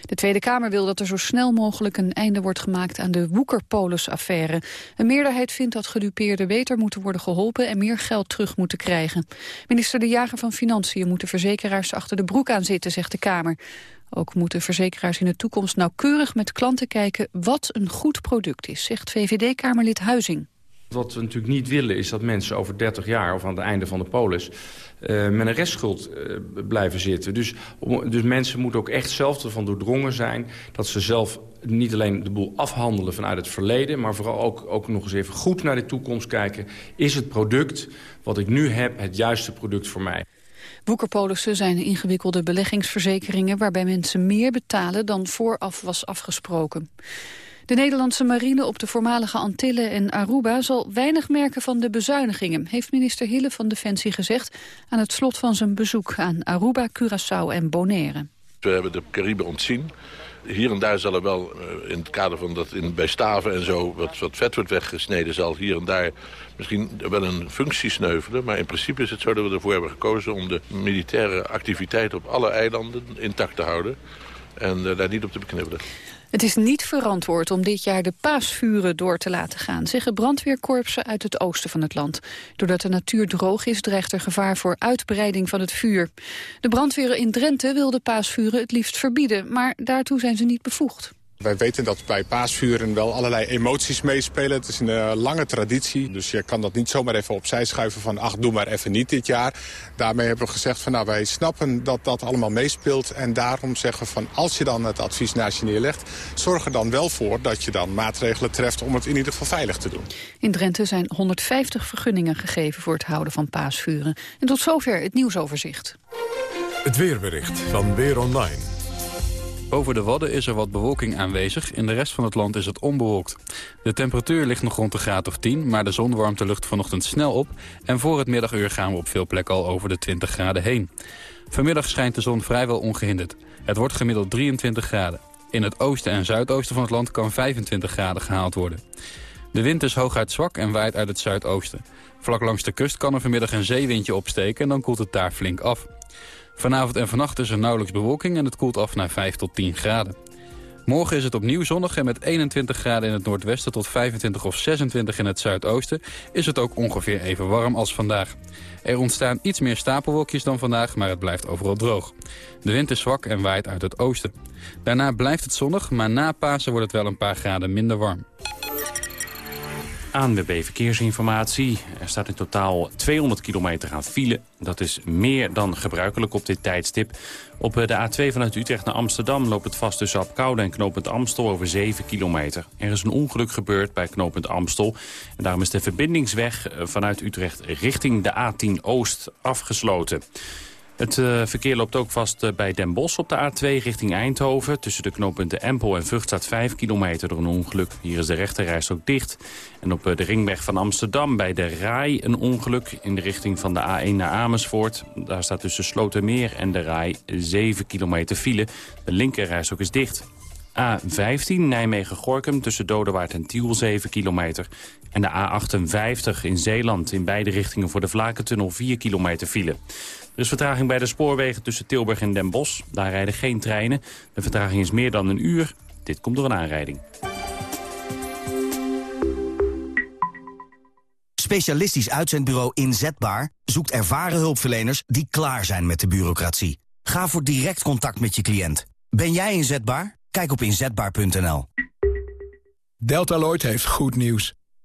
De Tweede Kamer wil dat er zo snel mogelijk een einde wordt gemaakt aan de Woekerpolis-affaire. Een meerderheid vindt dat gedupeerden beter moeten worden geholpen en meer geld terug moeten krijgen. Minister De Jager van Financiën moet de verzekeraars achter de broek aan zitten, zegt de Kamer. Ook moeten verzekeraars in de toekomst nauwkeurig met klanten kijken wat een goed product is, zegt VVD-Kamerlid Huizing. Wat we natuurlijk niet willen is dat mensen over 30 jaar of aan het einde van de polis uh, met een restschuld uh, blijven zitten. Dus, dus mensen moeten ook echt zelf ervan doordrongen zijn dat ze zelf niet alleen de boel afhandelen vanuit het verleden... maar vooral ook, ook nog eens even goed naar de toekomst kijken. Is het product wat ik nu heb het juiste product voor mij? Boekerpolissen zijn ingewikkelde beleggingsverzekeringen... waarbij mensen meer betalen dan vooraf was afgesproken. De Nederlandse marine op de voormalige Antillen en Aruba... zal weinig merken van de bezuinigingen... heeft minister Hille van Defensie gezegd... aan het slot van zijn bezoek aan Aruba, Curaçao en Bonaire. We hebben de Cariben ontzien hier en daar zal er wel uh, in het kader van dat in, bij staven en zo wat, wat vet wordt weggesneden... zal hier en daar misschien wel een functie sneuvelen. Maar in principe is het zo dat we ervoor hebben gekozen om de militaire activiteit op alle eilanden intact te houden. En uh, daar niet op te beknibbelen. Het is niet verantwoord om dit jaar de paasvuren door te laten gaan... zeggen brandweerkorpsen uit het oosten van het land. Doordat de natuur droog is, dreigt er gevaar voor uitbreiding van het vuur. De brandweer in Drenthe wil de paasvuren het liefst verbieden... maar daartoe zijn ze niet bevoegd. Wij weten dat bij paasvuren wel allerlei emoties meespelen. Het is een uh, lange traditie, dus je kan dat niet zomaar even opzij schuiven van... ach, doe maar even niet dit jaar. Daarmee hebben we gezegd van nou, wij snappen dat dat allemaal meespeelt... en daarom zeggen we van als je dan het advies naast je neerlegt... zorg er dan wel voor dat je dan maatregelen treft om het in ieder geval veilig te doen. In Drenthe zijn 150 vergunningen gegeven voor het houden van paasvuren. En tot zover het nieuwsoverzicht. Het weerbericht van Weer Online. Over de Wadden is er wat bewolking aanwezig. In de rest van het land is het onbewolkt. De temperatuur ligt nog rond de graad of 10, maar de zon warmt de lucht vanochtend snel op. En voor het middaguur gaan we op veel plekken al over de 20 graden heen. Vanmiddag schijnt de zon vrijwel ongehinderd. Het wordt gemiddeld 23 graden. In het oosten en zuidoosten van het land kan 25 graden gehaald worden. De wind is hooguit zwak en waait uit het zuidoosten. Vlak langs de kust kan er vanmiddag een zeewindje opsteken en dan koelt het daar flink af. Vanavond en vannacht is er nauwelijks bewolking en het koelt af naar 5 tot 10 graden. Morgen is het opnieuw zonnig en met 21 graden in het noordwesten tot 25 of 26 in het zuidoosten is het ook ongeveer even warm als vandaag. Er ontstaan iets meer stapelwolkjes dan vandaag, maar het blijft overal droog. De wind is zwak en waait uit het oosten. Daarna blijft het zonnig, maar na Pasen wordt het wel een paar graden minder warm. ANWB Verkeersinformatie. Er staat in totaal 200 kilometer aan file. Dat is meer dan gebruikelijk op dit tijdstip. Op de A2 vanuit Utrecht naar Amsterdam loopt het vast tussen Apkoude en knooppunt Amstel over 7 kilometer. Er is een ongeluk gebeurd bij knooppunt Amstel. En daarom is de verbindingsweg vanuit Utrecht richting de A10 Oost afgesloten. Het uh, verkeer loopt ook vast uh, bij Den Bosch op de A2 richting Eindhoven. Tussen de knooppunten Empel en Vught staat 5 kilometer door een ongeluk. Hier is de rechterreis ook dicht. En op uh, de ringweg van Amsterdam bij de Rai een ongeluk... in de richting van de A1 naar Amersfoort. Daar staat tussen Slotermeer en de Rai 7 kilometer file. De linkerreis ook is dicht. A15 Nijmegen-Gorkum tussen Dodewaard en Tiel 7 kilometer. En de A58 in Zeeland in beide richtingen voor de Vlakentunnel 4 kilometer file. Er is vertraging bij de spoorwegen tussen Tilburg en Den Bosch. Daar rijden geen treinen. De vertraging is meer dan een uur. Dit komt door een aanrijding. Specialistisch uitzendbureau Inzetbaar zoekt ervaren hulpverleners die klaar zijn met de bureaucratie. Ga voor direct contact met je cliënt. Ben jij inzetbaar? Kijk op inzetbaar.nl. Deltaloid heeft goed nieuws.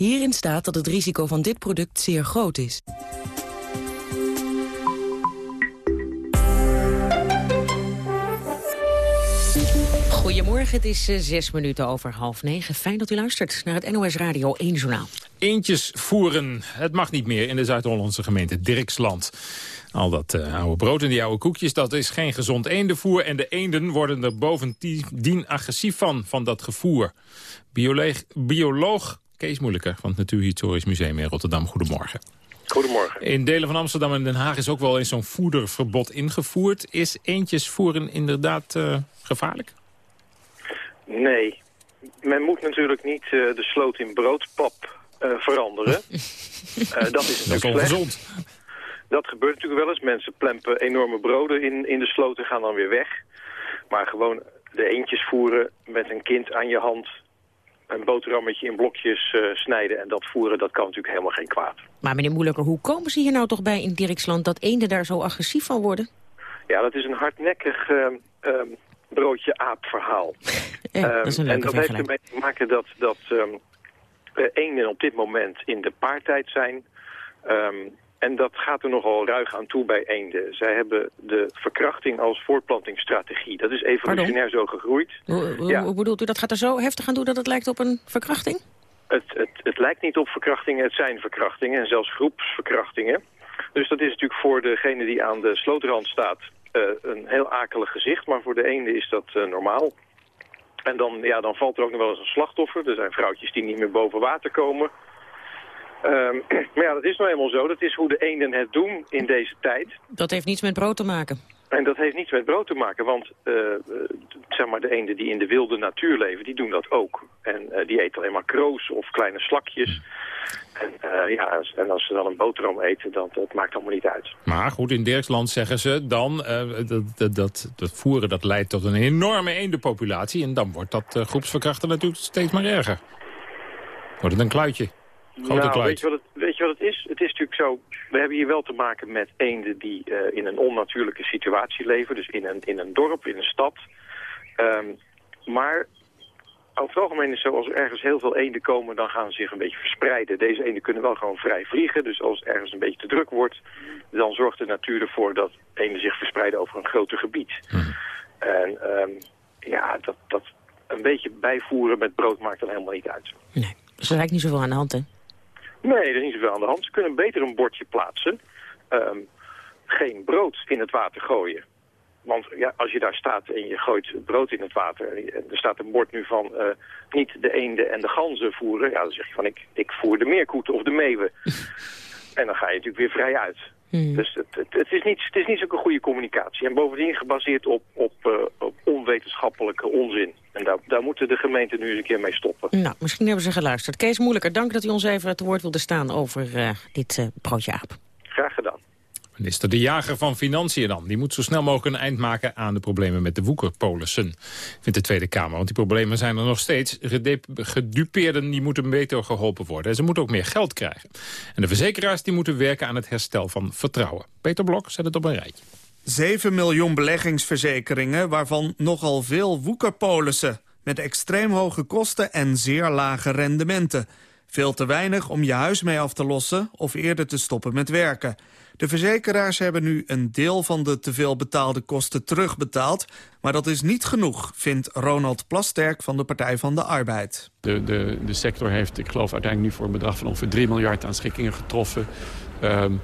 Hierin staat dat het risico van dit product zeer groot is. Goedemorgen, het is uh, zes minuten over half negen. Fijn dat u luistert naar het NOS Radio 1 Journaal. Eentjes voeren, het mag niet meer in de Zuid-Hollandse gemeente Dirksland. Al dat uh, oude brood en die oude koekjes, dat is geen gezond eendenvoer. En de eenden worden er bovendien agressief van, van dat gevoer. Bioloog, bioloog Kees Moeilijker van het Natuurhistorisch Museum in Rotterdam. Goedemorgen. Goedemorgen. In delen van Amsterdam en Den Haag is ook wel eens zo'n voederverbod ingevoerd. Is eentjes voeren inderdaad uh, gevaarlijk? Nee. Men moet natuurlijk niet uh, de sloot in broodpap uh, veranderen. dat is dat is ongezond. Dat gebeurt natuurlijk wel eens. Mensen plempen enorme broden in, in de sloot en gaan dan weer weg. Maar gewoon de eentjes voeren met een kind aan je hand een boterhammetje in blokjes uh, snijden en dat voeren, dat kan natuurlijk helemaal geen kwaad. Maar meneer Moeilijker, hoe komen ze hier nou toch bij in Dirksland dat eenden daar zo agressief van worden? Ja, dat is een hardnekkig uh, uh, broodje aap verhaal. ja, dat is een en dat heeft ermee te maken dat, dat eenden op dit moment in de paartijd zijn. Um, en dat gaat er nogal ruig aan toe bij eenden. Zij hebben de verkrachting als voortplantingsstrategie. Dat is evolutionair zo gegroeid. Hoe, ja. hoe, bedoelt u, dat gaat er zo heftig aan toe dat het lijkt op een verkrachting? Het, het, het lijkt niet op verkrachtingen, het zijn verkrachtingen en zelfs groepsverkrachtingen. Dus dat is natuurlijk voor degene die aan de slootrand staat uh, een heel akelig gezicht. Maar voor de eenden is dat uh, normaal. En dan, ja, dan valt er ook nog wel eens een slachtoffer. Er zijn vrouwtjes die niet meer boven water komen. Um, maar ja, dat is nou eenmaal zo. Dat is hoe de eenden het doen in deze tijd. Dat heeft niets met brood te maken. En dat heeft niets met brood te maken, want uh, zeg maar de eenden die in de wilde natuur leven, die doen dat ook. En uh, die eten alleen maar kroos of kleine slakjes. En, uh, ja, en als ze dan een boterham eten, dan, dat maakt allemaal niet uit. Maar goed, in Dirksland zeggen ze dan, dat, dat, dat, dat, voeren dat leidt tot een enorme eendenpopulatie. En dan wordt dat groepsverkrachten natuurlijk steeds maar erger. Wordt het een kluitje? Nou, weet je, wat het, weet je wat het is? Het is natuurlijk zo, we hebben hier wel te maken met eenden die uh, in een onnatuurlijke situatie leven. Dus in een, in een dorp, in een stad. Um, maar over het algemeen is het zo, als er ergens heel veel eenden komen, dan gaan ze zich een beetje verspreiden. Deze eenden kunnen wel gewoon vrij vliegen, dus als het ergens een beetje te druk wordt, dan zorgt de natuur ervoor dat eenden zich verspreiden over een groter gebied. Hmm. En um, ja, dat, dat een beetje bijvoeren met brood maakt dan helemaal niet uit. Nee, dus er lijkt niet zoveel aan de hand, hè? Nee, er is niet zoveel aan de hand. Ze kunnen beter een bordje plaatsen. Um, geen brood in het water gooien. Want ja, als je daar staat en je gooit brood in het water... en er staat een bord nu van uh, niet de eenden en de ganzen voeren... ja, dan zeg je van ik, ik voer de meerkoeten of de meeuwen. en dan ga je natuurlijk weer vrij uit. Hmm. Dus het, het, het, is niet, het is niet zo'n goede communicatie. En bovendien gebaseerd op, op, uh, op onwetenschappelijke onzin. En daar, daar moeten de gemeenten nu eens een keer mee stoppen. Nou, misschien hebben ze geluisterd. Kees Moeilijker, dank dat u ons even het woord wilde staan over uh, dit uh, broodje aap. Graag gedaan. Minister De Jager van Financiën dan. Die moet zo snel mogelijk een eind maken aan de problemen met de woekerpolissen. Vindt de Tweede Kamer. Want die problemen zijn er nog steeds. Gedupeerden die moeten beter geholpen worden. En ze moeten ook meer geld krijgen. En de verzekeraars die moeten werken aan het herstel van vertrouwen. Peter Blok zet het op een rijtje. 7 miljoen beleggingsverzekeringen, waarvan nogal veel woekerpolissen... met extreem hoge kosten en zeer lage rendementen. Veel te weinig om je huis mee af te lossen of eerder te stoppen met werken. De verzekeraars hebben nu een deel van de teveel betaalde kosten terugbetaald. Maar dat is niet genoeg, vindt Ronald Plasterk van de Partij van de Arbeid. De, de, de sector heeft, ik geloof uiteindelijk nu voor een bedrag van ongeveer 3 miljard aan schikkingen getroffen. Um,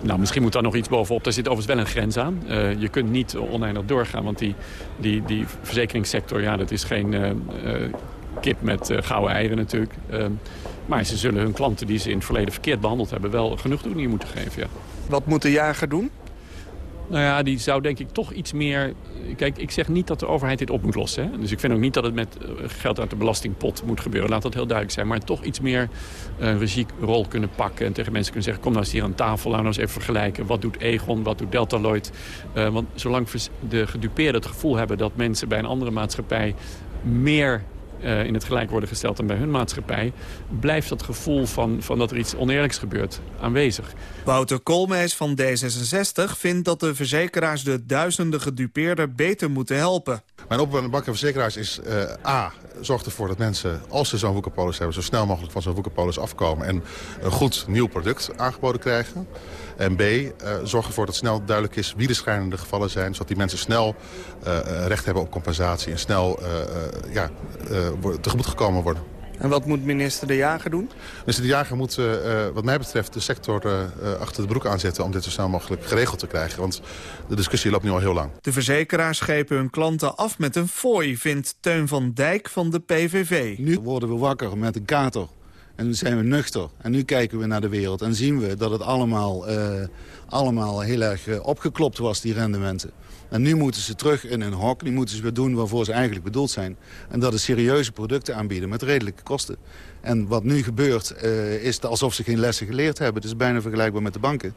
nou, misschien moet daar nog iets bovenop. Daar zit overigens wel een grens aan. Uh, je kunt niet oneindig doorgaan, want die, die, die verzekeringssector... ja, dat is geen uh, uh, kip met gouden eieren natuurlijk. Ehm, maar ze zullen hun klanten die ze in het verleden verkeerd behandeld hebben... wel genoegdoening moeten geven, ja. Wat moet de jager doen? Nou ja, die zou denk ik toch iets meer... Kijk, ik zeg niet dat de overheid dit op moet lossen. Hè? Dus ik vind ook niet dat het met geld uit de belastingpot moet gebeuren. Laat dat heel duidelijk zijn. Maar toch iets meer een regierol kunnen pakken. En tegen mensen kunnen zeggen, kom nou eens hier aan tafel. Laten we eens even vergelijken. Wat doet Egon, wat doet Deltaloid? Uh, want zolang de gedupeerden het gevoel hebben dat mensen bij een andere maatschappij... meer uh, in het gelijk worden gesteld dan bij hun maatschappij... blijft dat gevoel van, van dat er iets oneerlijks gebeurt aanwezig. Wouter Koolmees van D66 vindt dat de verzekeraars de duizenden gedupeerden beter moeten helpen. Mijn oproep aan de bank en verzekeraars is uh, A, zorg ervoor dat mensen, als ze zo'n woekerpolis hebben... zo snel mogelijk van zo'n woekerpolis afkomen en een goed nieuw product aangeboden krijgen. En B, uh, zorg ervoor dat snel duidelijk is wie de schrijnende gevallen zijn... zodat die mensen snel uh, recht hebben op compensatie en snel ja, tegemoet gekomen worden. En wat moet minister De Jager doen? Minister De Jager moet, uh, wat mij betreft, de sector uh, achter de broek aanzetten... om dit zo snel mogelijk geregeld te krijgen. Want de discussie loopt nu al heel lang. De verzekeraars schepen hun klanten af met een fooi... vindt Teun van Dijk van de PVV. Nu worden we wakker met een kater. En nu zijn we nuchter. En nu kijken we naar de wereld en zien we dat het allemaal, allemaal heel erg opgeklopt was, die rendementen. En nu moeten ze terug in hun hok. Nu moeten ze weer doen waarvoor ze eigenlijk bedoeld zijn. En dat is serieuze producten aanbieden met redelijke kosten. En wat nu gebeurt uh, is alsof ze geen lessen geleerd hebben. Het is bijna vergelijkbaar met de banken.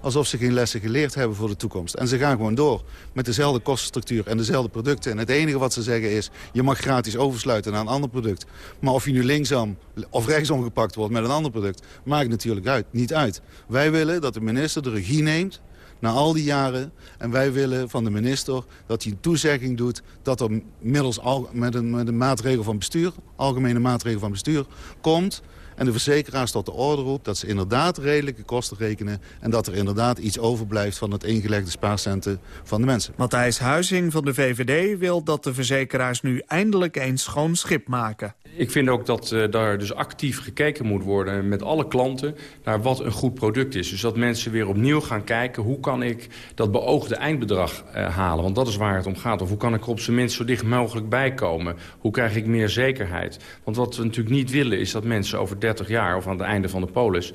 Alsof ze geen lessen geleerd hebben voor de toekomst. En ze gaan gewoon door met dezelfde kostenstructuur en dezelfde producten. En het enige wat ze zeggen is, je mag gratis oversluiten naar een ander product. Maar of je nu linksom of rechtsom gepakt wordt met een ander product... maakt natuurlijk uit, niet uit. Wij willen dat de minister de regie neemt na al die jaren. En wij willen van de minister dat hij een toezegging doet... dat er middels al, met, een, met een maatregel van bestuur, algemene maatregel van bestuur, komt en de verzekeraars tot de orde roept... dat ze inderdaad redelijke kosten rekenen... en dat er inderdaad iets overblijft van het ingelegde spaarcenten van de mensen. Matthijs Huizing van de VVD wil dat de verzekeraars nu eindelijk eens schoon schip maken. Ik vind ook dat uh, daar dus actief gekeken moet worden met alle klanten... naar wat een goed product is. Dus dat mensen weer opnieuw gaan kijken... hoe kan ik dat beoogde eindbedrag uh, halen? Want dat is waar het om gaat. Of hoe kan ik er op zijn minst zo dicht mogelijk bij komen? Hoe krijg ik meer zekerheid? Want wat we natuurlijk niet willen is dat mensen over 30 jaar... of aan het einde van de polis...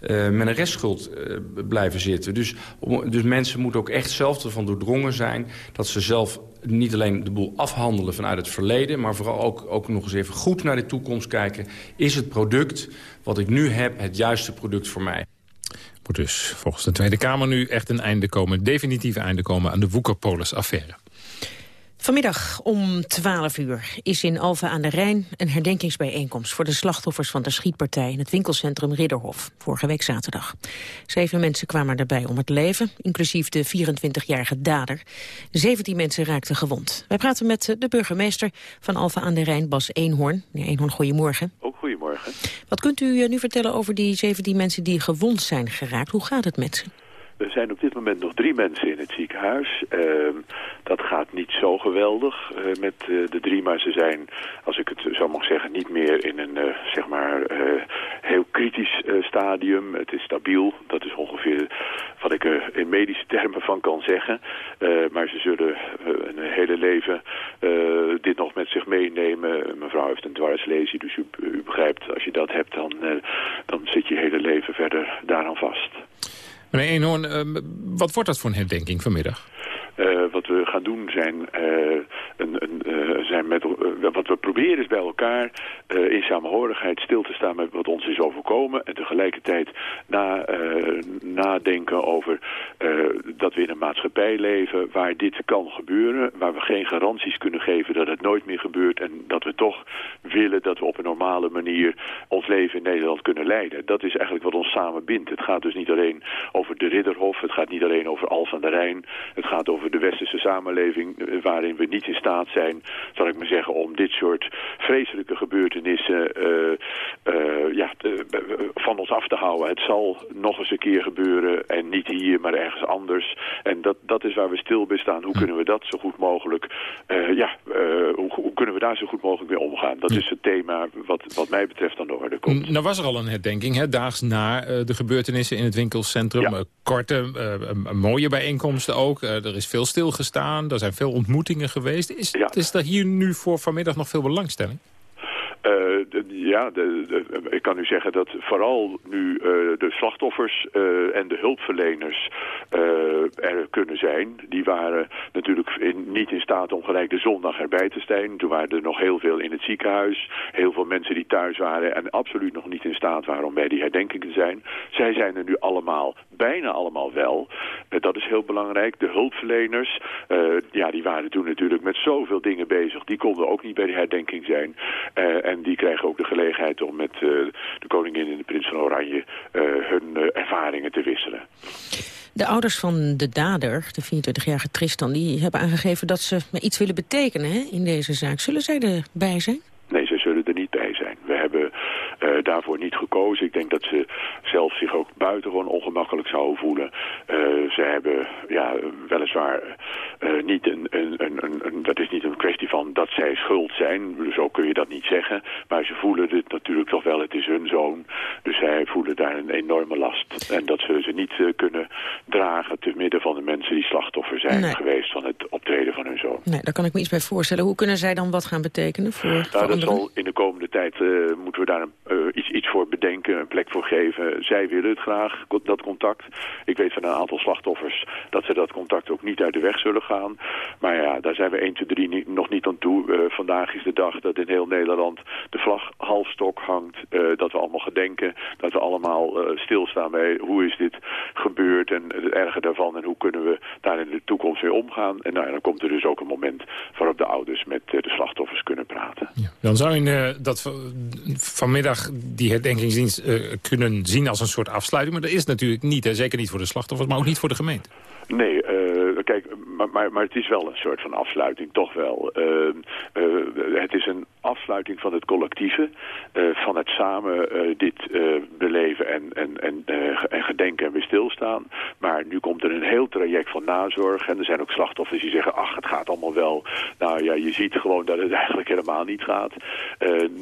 Uh, met een restschuld blijven zitten. Dus, dus mensen moeten ook echt zelf ervan doordrongen zijn... dat ze zelf niet alleen de boel afhandelen vanuit het verleden... maar vooral ook, ook nog eens even goed naar de toekomst kijken. Is het product wat ik nu heb het juiste product voor mij? Moet dus volgens de Tweede Kamer nu echt een einde komen... definitief einde komen aan de Woekerpolis-affaire. Vanmiddag om 12 uur is in Alphen aan de Rijn een herdenkingsbijeenkomst voor de slachtoffers van de schietpartij in het winkelcentrum Ridderhof, vorige week zaterdag. Zeven mensen kwamen daarbij om het leven, inclusief de 24-jarige dader. 17 mensen raakten gewond. Wij praten met de burgemeester van Alphen aan de Rijn, Bas Eenhoorn. Meneer Eenhoorn, goedemorgen. Ook goedemorgen. Wat kunt u nu vertellen over die 17 mensen die gewond zijn geraakt? Hoe gaat het met ze? Er zijn op dit moment nog drie mensen in het ziekenhuis. Uh, dat gaat niet zo geweldig uh, met uh, de drie, maar ze zijn, als ik het zo mag zeggen, niet meer in een uh, zeg maar heel kritisch stadium. Het is stabiel, dat is ongeveer wat ik er in medische termen van kan zeggen. maar ze zullen een hele leven dit nog met zich meenemen. Mevrouw heeft een dwarslesie, dus u, u begrijpt, als je dat hebt, dan, dan zit je hele leven verder daaraan vast. Meneer Eenhoorn, uh, wat wordt dat voor een herdenking vanmiddag? Uh, wat we gaan doen zijn, een, een, zijn met, wat we proberen is bij elkaar in samenhorigheid stil te staan met wat ons is overkomen. En tegelijkertijd na, nadenken over dat we in een maatschappij leven waar dit kan gebeuren. Waar we geen garanties kunnen geven dat het nooit meer gebeurt. En dat we toch willen dat we op een normale manier ons leven in Nederland kunnen leiden. Dat is eigenlijk wat ons samen bindt. Het gaat dus niet alleen over de Ridderhof. Het gaat niet alleen over Al van der Rijn. Het gaat over de westerse samenleving eh, waarin we niet in staat zijn, zal ik maar zeggen, om dit soort vreselijke gebeurtenissen uh, uh, ja, van ons af te houden. Het zal nog eens een keer gebeuren en niet hier, maar ergens anders. En dat, dat is waar we stil bij staan. Hoe hm. kunnen we dat zo goed mogelijk, ja, hoe, hoe, kunnen we daar zo goed mogelijk mee omgaan? Dat hm. is het thema wat, wat mij betreft aan de orde komt. Nou was er al een herdenking, hè, daags na de gebeurtenissen in het winkelcentrum. Ja. korte, mooie bijeenkomsten ook. er is veel stilgestaan, er zijn veel ontmoetingen geweest. Is, ja. is er hier nu voor vanmiddag nog veel belangstelling? Uh, ja, de, ik kan u zeggen dat vooral nu uh, de slachtoffers uh, en de hulpverleners er kunnen zijn. Die waren natuurlijk niet in staat om gelijk de zondag erbij te zijn. Toen waren er nog heel veel in het ziekenhuis. Heel veel mensen die thuis waren en absoluut nog niet in staat waren om bij die herdenking te zijn. Zij zijn er nu allemaal, bijna allemaal wel. dat is heel belangrijk. De hulpverleners, ja, die waren toen natuurlijk met zoveel dingen bezig. Die konden ook niet bij de herdenking zijn. en die krijgen ook de gelegenheid om met uh, de koningin en de prins van Oranje uh, hun uh, ervaringen te wisselen. De ouders van de dader, de 24-jarige Tristan, die hebben aangegeven dat ze iets willen betekenen hè, in deze zaak. Zullen zij erbij zijn? Nee, ze zullen er niet bij zijn. We hebben uh, daarvoor niet gekozen. Ik denk dat ze zelf zich ook buitengewoon ongemakkelijk zouden voelen. Uh, ze hebben ja, weliswaar uh, niet een, een, een, een, dat is niet een kwestie van dat zij schuld zijn. Zo kun je dat niet zeggen. Maar ze voelen dit natuurlijk toch wel. Het is hun zoon. Dus zij voelen daar een enorme last. En dat zullen ze niet kunnen dragen te midden van de mensen die slachtoffer zijn nee. geweest van het optreden van hun zoon. Nee, daar kan ik me iets bij voorstellen. Hoe kunnen zij dan wat gaan betekenen voor, nou, voor dat zal in de komende tijd moeten we daar een iets, iets voor bedenken, een plek voor geven. Zij willen het graag, dat contact. Ik weet van een aantal slachtoffers dat ze dat contact ook niet uit de weg zullen gaan. Maar ja, daar zijn we 1, 2, 3 nog niet aan toe. Uh, vandaag is de dag dat in heel Nederland de vlag halfstok hangt. Uh, dat we allemaal gedenken, dat we allemaal stilstaan bij hoe is dit gebeurd en het erge daarvan en hoe kunnen we daar in de toekomst weer omgaan. En nou, dan komt er dus ook een moment waarop de ouders met de slachtoffers kunnen praten. Ja. Dan zou je dat vanmiddag die herdenkingsdienst uh, kunnen zien als een soort afsluiting. Maar dat is natuurlijk niet, hè? zeker niet voor de slachtoffers, maar ook niet voor de gemeente. Nee, kijk, maar, maar, het is wel een soort van afsluiting, toch wel. Uh, het is een afsluiting van het collectieve, van het samen dit beleven en, en, en, en gedenken en weer stilstaan. Maar nu komt er een heel traject van nazorg en er zijn ook slachtoffers die zeggen, ach, het gaat allemaal wel. Nou ja, je ziet gewoon dat het eigenlijk helemaal niet gaat.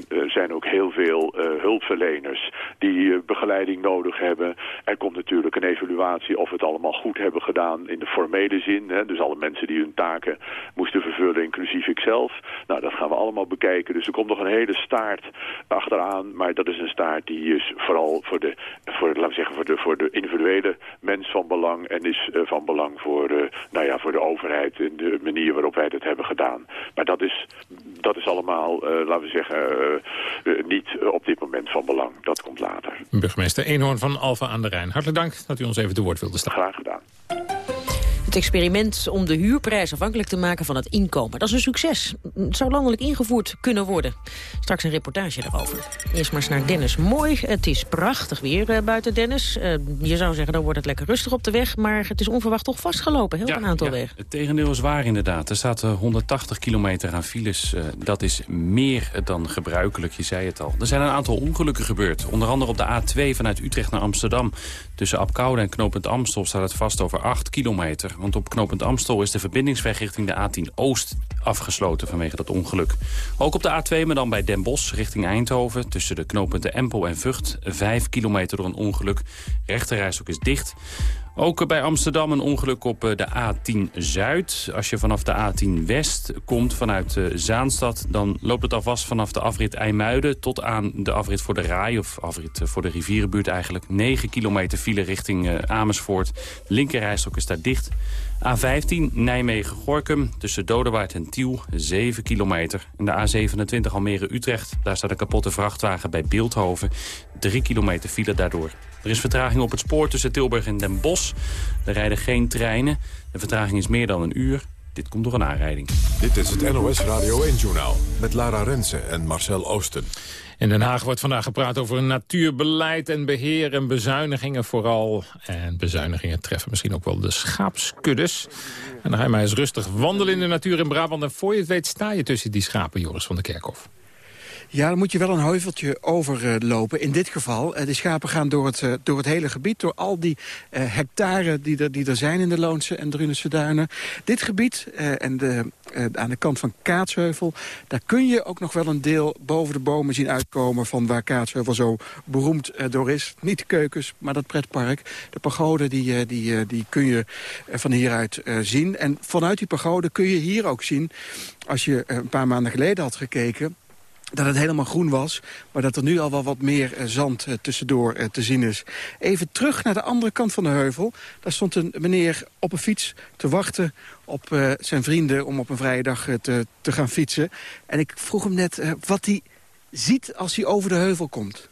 er zijn ook heel veel hulpverleners die begeleiding nodig hebben. Er komt natuurlijk een evaluatie of we het allemaal goed hebben gedaan in de formele zin. Hè? Dus alle mensen die hun taken moesten vervullen, inclusief ikzelf. Nou, dat gaan we allemaal bekijken. Dus er komt nog een hele staart achteraan. Maar dat is een staart die is vooral voor de, voor, laten we zeggen, voor de, voor de individuele mens van belang. En is uh, van belang voor, uh, nou ja, voor de overheid en de manier waarop wij dat hebben gedaan. Maar dat is, dat is allemaal, uh, laten we zeggen, niet op dit moment van belang. Dat komt later. Burgemeester Eenhoorn van Alfa aan de Rijn. Hartelijk dank dat u ons even te woord wilde staan. Graag gedaan. Het experiment om de huurprijs afhankelijk te maken van het inkomen. Dat is een succes. Het zou landelijk ingevoerd kunnen worden. Straks een reportage daarover. Eerst maar eens naar Dennis. Mooi, het is prachtig weer uh, buiten Dennis. Uh, je zou zeggen, dan wordt het lekker rustig op de weg. Maar het is onverwacht toch vastgelopen, heel ja, een aantal ja. wegen. Het tegendeel is waar inderdaad. Er staat uh, 180 kilometer aan files. Uh, dat is meer dan gebruikelijk, je zei het al. Er zijn een aantal ongelukken gebeurd. Onder andere op de A2 vanuit Utrecht naar Amsterdam. Tussen Apkoude en Knopend Amstel staat het vast over 8 kilometer. Want op knooppunt Amstel is de verbindingsweg richting de A10 Oost afgesloten vanwege dat ongeluk. Ook op de A2, maar dan bij Den Bosch richting Eindhoven... tussen de knooppunten Empel en Vught, 5 kilometer door een ongeluk. Rechterrijstok is dicht. Ook bij Amsterdam een ongeluk op de A10 Zuid. Als je vanaf de A10 West komt vanuit Zaanstad... dan loopt het alvast vanaf de afrit IJmuiden tot aan de afrit voor de Rai... of afrit voor de rivierenbuurt eigenlijk. 9 kilometer file richting Amersfoort. De linkerrijstok is daar dicht. A15 Nijmegen-Gorkum tussen Dodewaard en Tiel, 7 kilometer. En de A27 Almere-Utrecht, daar staat een kapotte vrachtwagen bij Beeldhoven. 3 kilometer file daardoor. Er is vertraging op het spoor tussen Tilburg en Den Bosch. Er rijden geen treinen. De vertraging is meer dan een uur. Dit komt door een aanrijding. Dit is het NOS Radio 1-journaal met Lara Rensen en Marcel Oosten. In Den Haag wordt vandaag gepraat over natuurbeleid en beheer en bezuinigingen vooral. En bezuinigingen treffen misschien ook wel de schaapskuddes. En dan ga je maar eens rustig wandelen in de natuur in Brabant. En voor je het weet sta je tussen die schapen, Joris van der Kerkhof. Ja, dan moet je wel een heuveltje overlopen. In dit geval, eh, de schapen gaan door het, eh, door het hele gebied... door al die uh, hectare die er, die er zijn in de Loonse en Drunense duinen. Dit gebied, en de, aan de kant van Kaatsheuvel... daar kun je ook nog wel een deel boven de bomen zien uitkomen... van waar Kaatsheuvel zo beroemd door is. Niet de keukens, maar dat pretpark. De pagode die, die, die kun je van hieruit zien. En vanuit die pagode kun je hier ook zien... als je een paar maanden geleden had gekeken dat het helemaal groen was, maar dat er nu al wel wat meer eh, zand eh, tussendoor eh, te zien is. Even terug naar de andere kant van de heuvel. Daar stond een meneer op een fiets te wachten op zijn vrienden... om op een vrije dag te, te gaan fietsen. En ik vroeg hem net wat hij ziet als hij over de heuvel komt.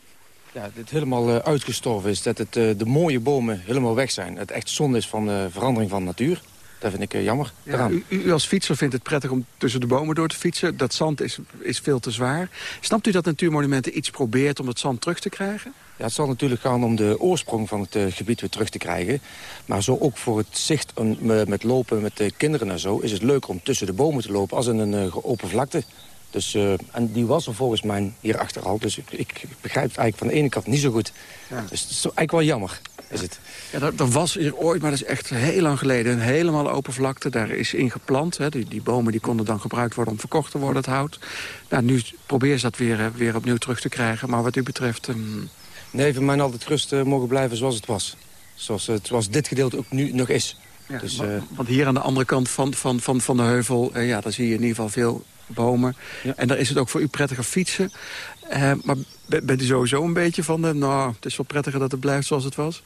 Ja, dat het helemaal uitgestorven is. Dat het, de mooie bomen helemaal weg zijn. Het echt zonde is van de verandering van natuur. Dat vind ik uh, jammer. Ja, u, u, als fietser vindt het prettig om tussen de bomen door te fietsen. Dat zand is, is veel te zwaar. Snapt u dat Natuurmonumenten iets probeert om het zand terug te krijgen? Ja, het zal natuurlijk gaan om de oorsprong van het uh, gebied weer terug te krijgen. Maar zo ook voor het zicht met lopen met de kinderen en zo... is het leuker om tussen de bomen te lopen als in een uh, open vlakte. Dus, uh, en die was er volgens mij hierachter al. Dus ik, ik, begrijp het eigenlijk van de ene kant niet zo goed. Ja. Dus het is eigenlijk wel jammer. Is het. Ja, dat, was hier ooit, maar dat is echt heel lang geleden. Een helemaal open vlakte, daar is ingeplant. Hè. Die, die, bomen die konden dan gebruikt worden om verkocht te worden, het hout. Nou, nu probeer ze dat weer, eh, weer opnieuw terug te krijgen. Maar wat u betreft... Um... Nee, voor mij altijd rust uh, mogen blijven zoals het was. Zoals, het, zoals dit gedeelte ook nu nog is. Ja, dus, uh... want hier aan de andere kant van, van, van, van de heuvel... ja, daar zie je in ieder geval veel bomen. Ja. En daar is het ook voor u prettiger fietsen. Uh, maar bent u sowieso een beetje van... De, nou, het is wel prettiger dat het blijft zoals het was?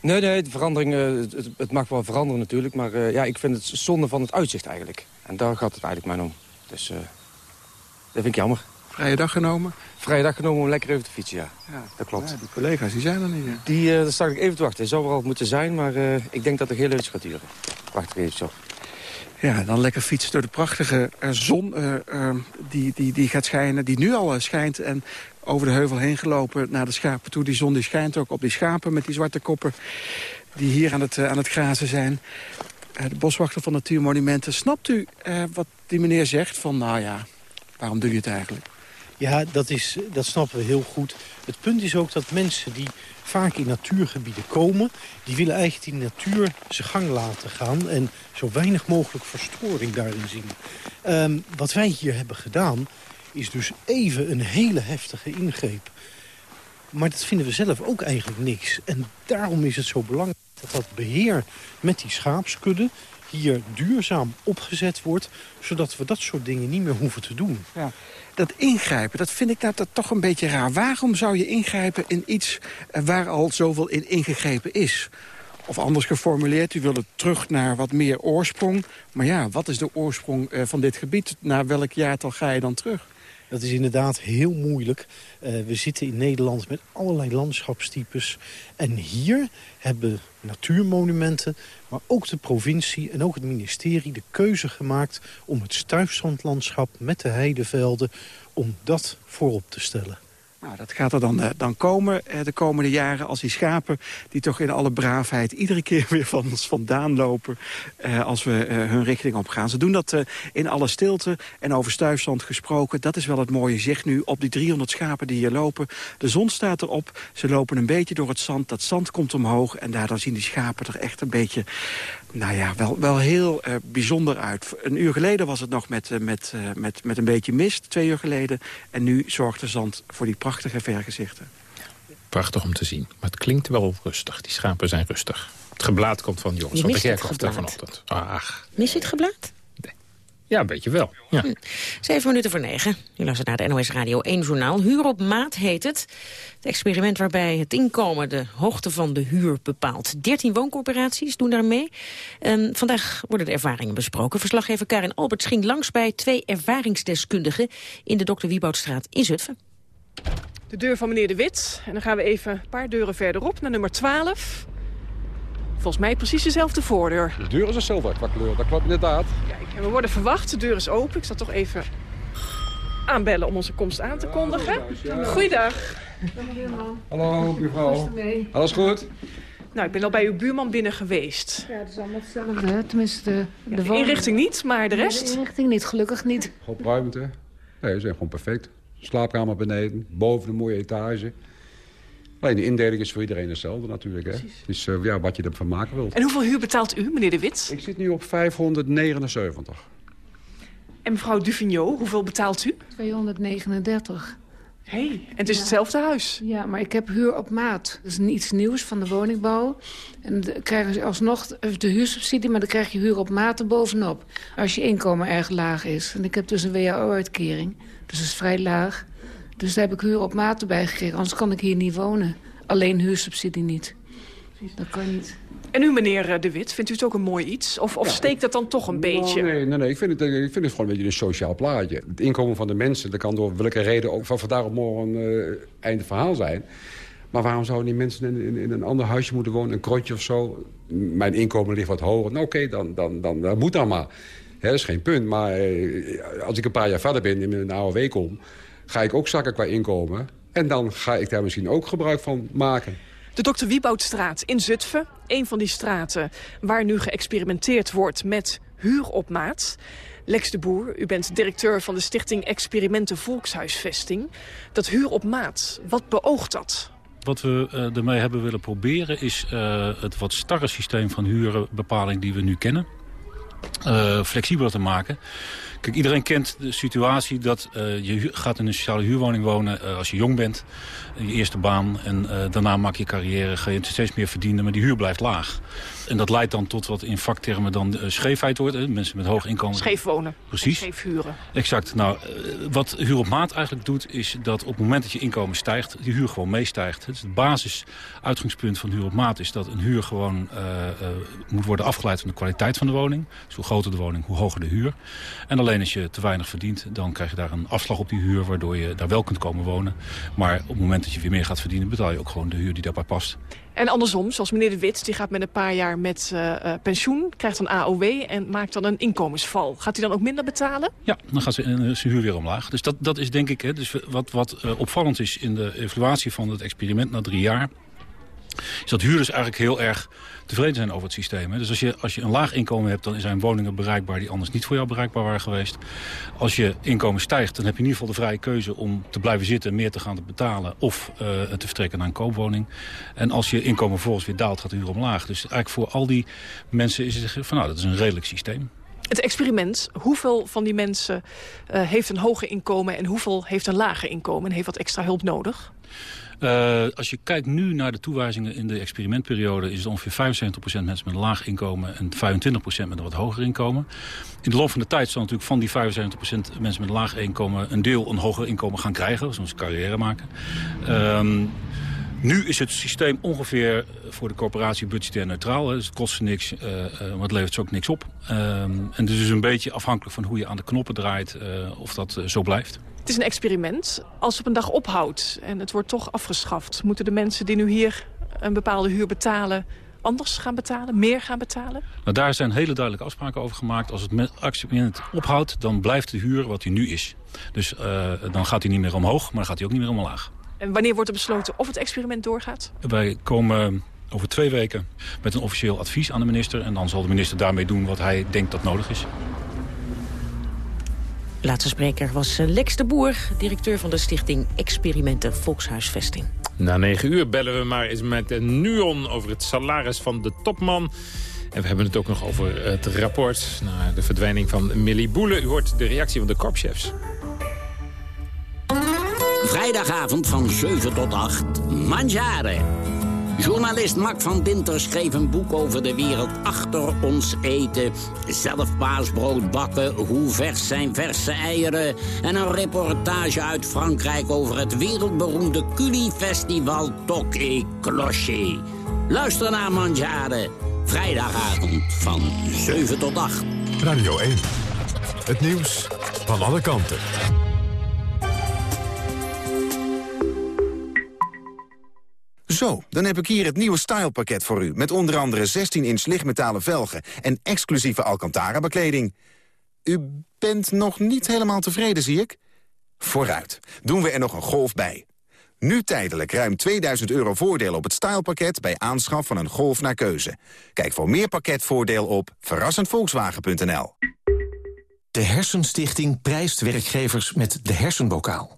Nee, nee, de verandering, uh, het, het, mag wel veranderen natuurlijk. Maar uh, ja, ik vind het zonde van het uitzicht eigenlijk. En daar gaat het eigenlijk maar om. Dus dat vind ik jammer. Vrije dag genomen? Vrije dag genomen om lekker even te fietsen, ja. ja dat klopt. Ja, die collega's, die zijn er niet. Die, daar sta ik even te wachten. Zou er al moeten zijn, maar ik denk dat het heel even gaat duren. Wacht even zo. Ja, dan lekker fietsen door de prachtige uh, zon uh, uh, die, die, die gaat schijnen, die nu al schijnt. En over de heuvel heen gelopen naar de schapen toe. Die zon die schijnt ook op die schapen met die zwarte koppen die hier aan het, aan het grazen zijn. de boswachter van Natuurmonumenten. Snapt u wat die meneer zegt van, nou ja, waarom doe je het eigenlijk? Ja, dat, is, dat snappen we heel goed. Het punt is ook dat mensen die vaak in natuurgebieden komen... die willen eigenlijk die natuur zijn gang laten gaan... en zo weinig mogelijk verstoring daarin zien. Um, wat wij hier hebben gedaan is dus even een hele heftige ingreep. Maar dat vinden we zelf ook eigenlijk niks. En daarom is het zo belangrijk dat dat beheer met die schaapskudde hier duurzaam opgezet wordt... zodat we dat soort dingen niet meer hoeven te doen. Ja. Dat ingrijpen, dat vind ik nou dat toch een beetje raar. Waarom zou je ingrijpen in iets eh, waar al zoveel in ingegrepen is? Of anders geformuleerd, u wil terug naar wat meer oorsprong. Maar ja, wat is de oorsprong eh, van dit gebied? Naar welk jaartal ga je dan terug? Dat is inderdaad heel moeilijk. Uh, we zitten in Nederland met allerlei landschapstypes. En hier hebben natuurmonumenten, maar ook de provincie en ook het ministerie de keuze gemaakt om het stuifzandlandschap met de heidevelden, om dat voorop te stellen. Nou, dat gaat er dan, uh, dan komen uh, de komende jaren als die schapen... die toch in alle braafheid iedere keer weer van ons vandaan lopen... Uh, als we hun richting op gaan. Ze doen dat in alle stilte en over stuifzand gesproken. Dat is wel het mooie zicht nu op die 300 schapen die hier lopen. De zon staat erop, ze lopen een beetje door het zand. Dat zand komt omhoog en daardoor zien die schapen er echt een beetje nou ja, wel, wel heel uh, bijzonder uit. Een uur geleden was het nog met, uh, met, uh, met, met een beetje mist, twee uur geleden. En nu zorgt de zand voor die prachtige vergezichten. Prachtig om te zien. Maar het klinkt wel rustig. Die schapen zijn rustig. Het geblaad komt van jongens van de kerkhof daar vanochtend. Ach. Mis je het geblaad? Ja, een beetje wel. Ja. Hm. Zeven minuten voor negen. U luistert naar de NOS Radio 1 journaal. Huur op maat heet het. Het experiment waarbij het inkomen de hoogte van de huur bepaalt. 13 wooncorporaties doen daar mee. En vandaag worden de ervaringen besproken. Verslaggever Karin Albert ging langs bij twee ervaringsdeskundigen... in de Dr. Wieboudstraat in Zutphen. De deur van meneer De Wit. En dan gaan we even een paar deuren verderop naar nummer 12. Volgens mij precies dezelfde voordeur. De deur is hetzelfde qua kleur, dat klopt inderdaad. Kijk, en we worden verwacht. De deur is open. Ik zal toch even aanbellen om onze komst aan te kondigen. Goeiedag. Hallo, mevrouw. Alles goed? Nou, ik ben al bij uw buurman binnen geweest. Ja, het is allemaal hetzelfde. Hè? Tenminste, de, Ja, de, woning- inrichting niet, maar de Nee, rest? De inrichting niet, gelukkig niet. Goed ruimte. Nee, ze zijn gewoon perfect. Slaapkamer beneden, boven een mooie etage. Alleen de indeling is voor iedereen hetzelfde natuurlijk. Hè? Dus eh, ja, wat je ervan maken wilt. En hoeveel huur betaalt u, meneer De Wit? Ik zit nu op 579. En mevrouw Duvigneau, hoeveel betaalt u? 239. Hé, hey, en het is hetzelfde huis. Ja, maar ik heb huur op maat. Dat is iets nieuws van de woningbouw. En dan krijgen ze alsnog de huursubsidie, maar dan krijg je huur op maat er bovenop. Als je inkomen erg laag is. En ik heb dus een WHO-uitkering, dus dat is vrij laag. Dus daar heb ik huur op maat erbij gekregen, anders kan ik hier niet wonen. Alleen huursubsidie niet. Dat kan niet. En u, meneer eh, De Wit, vindt u het ook een mooi iets? Of, of steekt dat dan toch een beetje? Nee, nee, nee. Ik, vind het, eh, ik vind het gewoon een beetje een sociaal plaatje. Het inkomen van de mensen, dat kan door welke reden ook van vandaag op morgen een uh, einde verhaal zijn. Maar waarom zouden die mensen in, in, in, een ander huisje moeten wonen, een krotje of zo? Mijn inkomen ligt wat hoger. Nou, oké, dan, dan, dan, dan moet dat maar. Hè, dat is geen punt. Maar eh, als ik een paar jaar verder ben en in een AOW kom... ga ik ook zakken qua inkomen. En dan ga ik daar misschien ook gebruik van maken. De Dr. Wieboudstraat in Zutphen. Een van die straten waar nu geëxperimenteerd wordt met huur op maat. Lex de Boer, u bent directeur van de stichting Experimenten Volkshuisvesting. Dat huur op maat, wat beoogt dat? Wat we uh, ermee hebben willen proberen is uh, het wat starre systeem van hurenbepaling die we nu kennen. Uh, flexibeler te maken. Kijk, iedereen kent de situatie dat uh, je gaat in een sociale huurwoning wonen uh, als je jong bent. Je eerste baan en uh, daarna maak je carrière, ga je steeds meer verdienen, maar die huur blijft laag. En dat leidt dan tot wat in vaktermen dan scheefheid wordt. Hè? Mensen met hoog inkomen. Scheef wonen. Precies. Scheef huren. Exact. Nou, wat huur op maat eigenlijk doet, is dat op het moment dat je inkomen stijgt, die huur gewoon meestijgt. Dus het basisuitgangspunt van huur op maat is dat een huur gewoon moet worden afgeleid van de kwaliteit van de woning. Dus hoe groter de woning, hoe hoger de huur. En alleen als je te weinig verdient, dan krijg je daar een afslag op die huur... waardoor je daar wel kunt komen wonen. Maar op het moment dat je weer meer gaat verdienen... betaal je ook gewoon de huur die daarbij past. En andersom, zoals meneer De Wit, die gaat met een paar jaar met uh, uh, pensioen... krijgt een AOW en maakt dan een inkomensval. Gaat hij dan ook minder betalen? Ja, dan gaat zijn huur weer omlaag. Dus dat, dat is denk ik, hè, dus wat, wat uh, opvallend is in de evaluatie van het experiment na drie jaar... is dat huurders eigenlijk heel erg tevreden zijn over het systeem. Dus als je, als je een laag inkomen hebt, dan zijn woningen bereikbaar... die anders niet voor jou bereikbaar waren geweest. Als je inkomen stijgt, dan heb je in ieder geval de vrije keuze... om te blijven zitten, meer te gaan betalen... of uh, te vertrekken naar een koopwoning. En als je inkomen vervolgens weer daalt, gaat de huur omlaag. Dus eigenlijk voor al die mensen is het van... nou, dat is een redelijk systeem. Het experiment, hoeveel van die mensen uh, heeft een hoger inkomen... en hoeveel heeft een lager inkomen en heeft wat extra hulp nodig? Uh, als je kijkt nu naar de toewijzingen in de experimentperiode... is het ongeveer 75% mensen met een laag inkomen en 25% met een wat hoger inkomen. In de loop van de tijd zal natuurlijk van die 75% mensen met een laag inkomen... een deel een hoger inkomen gaan krijgen, zoals carrière maken. Um, nu is het systeem ongeveer voor de corporatie budgetair neutraal. Dus het kost niks, uh, maar het levert ook niks op. Um, en dus is een beetje afhankelijk van hoe je aan de knoppen draait... Of dat zo blijft. Het is een experiment. Als het op een dag ophoudt en het wordt toch afgeschaft... moeten de mensen die nu hier een bepaalde huur betalen... anders gaan betalen, meer gaan betalen? Nou, daar zijn hele duidelijke afspraken over gemaakt. Als het experiment ophoudt, dan blijft de huur wat hij nu is. Dus uh, dan gaat hij niet meer omhoog, maar dan gaat hij ook niet meer omlaag. En wanneer wordt er besloten of het experiment doorgaat? Wij komen over twee weken met een officieel advies aan de minister. En dan zal de minister daarmee doen wat hij denkt dat nodig is. Laatste spreker was Lex de Boer, directeur van de stichting Experimenten Volkshuisvesting. Na negen uur bellen we maar eens met Nuon over het salaris van de topman. En we hebben het ook nog over het rapport naar de verdwijning van Millie Boele. U hoort de reactie van de korpschefs. Vrijdagavond van 7 tot 8, Mangiare. Journalist Mark van Dinter schreef een boek over de wereld achter ons eten. Zelf paasbrood bakken, hoe vers zijn verse eieren... en een reportage uit Frankrijk over het wereldberoemde Culifestival Toque Clocher. Luister naar Mangiare, vrijdagavond van 7 tot 8. Radio 1, het nieuws van alle kanten. Zo, dan heb ik hier het nieuwe stylepakket voor u... met onder andere 16-inch lichtmetalen velgen en exclusieve Alcantara-bekleding. U bent nog niet helemaal tevreden, zie ik? Vooruit, doen we er nog een golf bij. Nu tijdelijk ruim 2000 euro voordeel op het stylepakket... bij aanschaf van een Golf naar keuze. Kijk voor meer pakketvoordeel op verrassendvolkswagen.nl. De Hersenstichting prijst werkgevers met de hersenbokaal.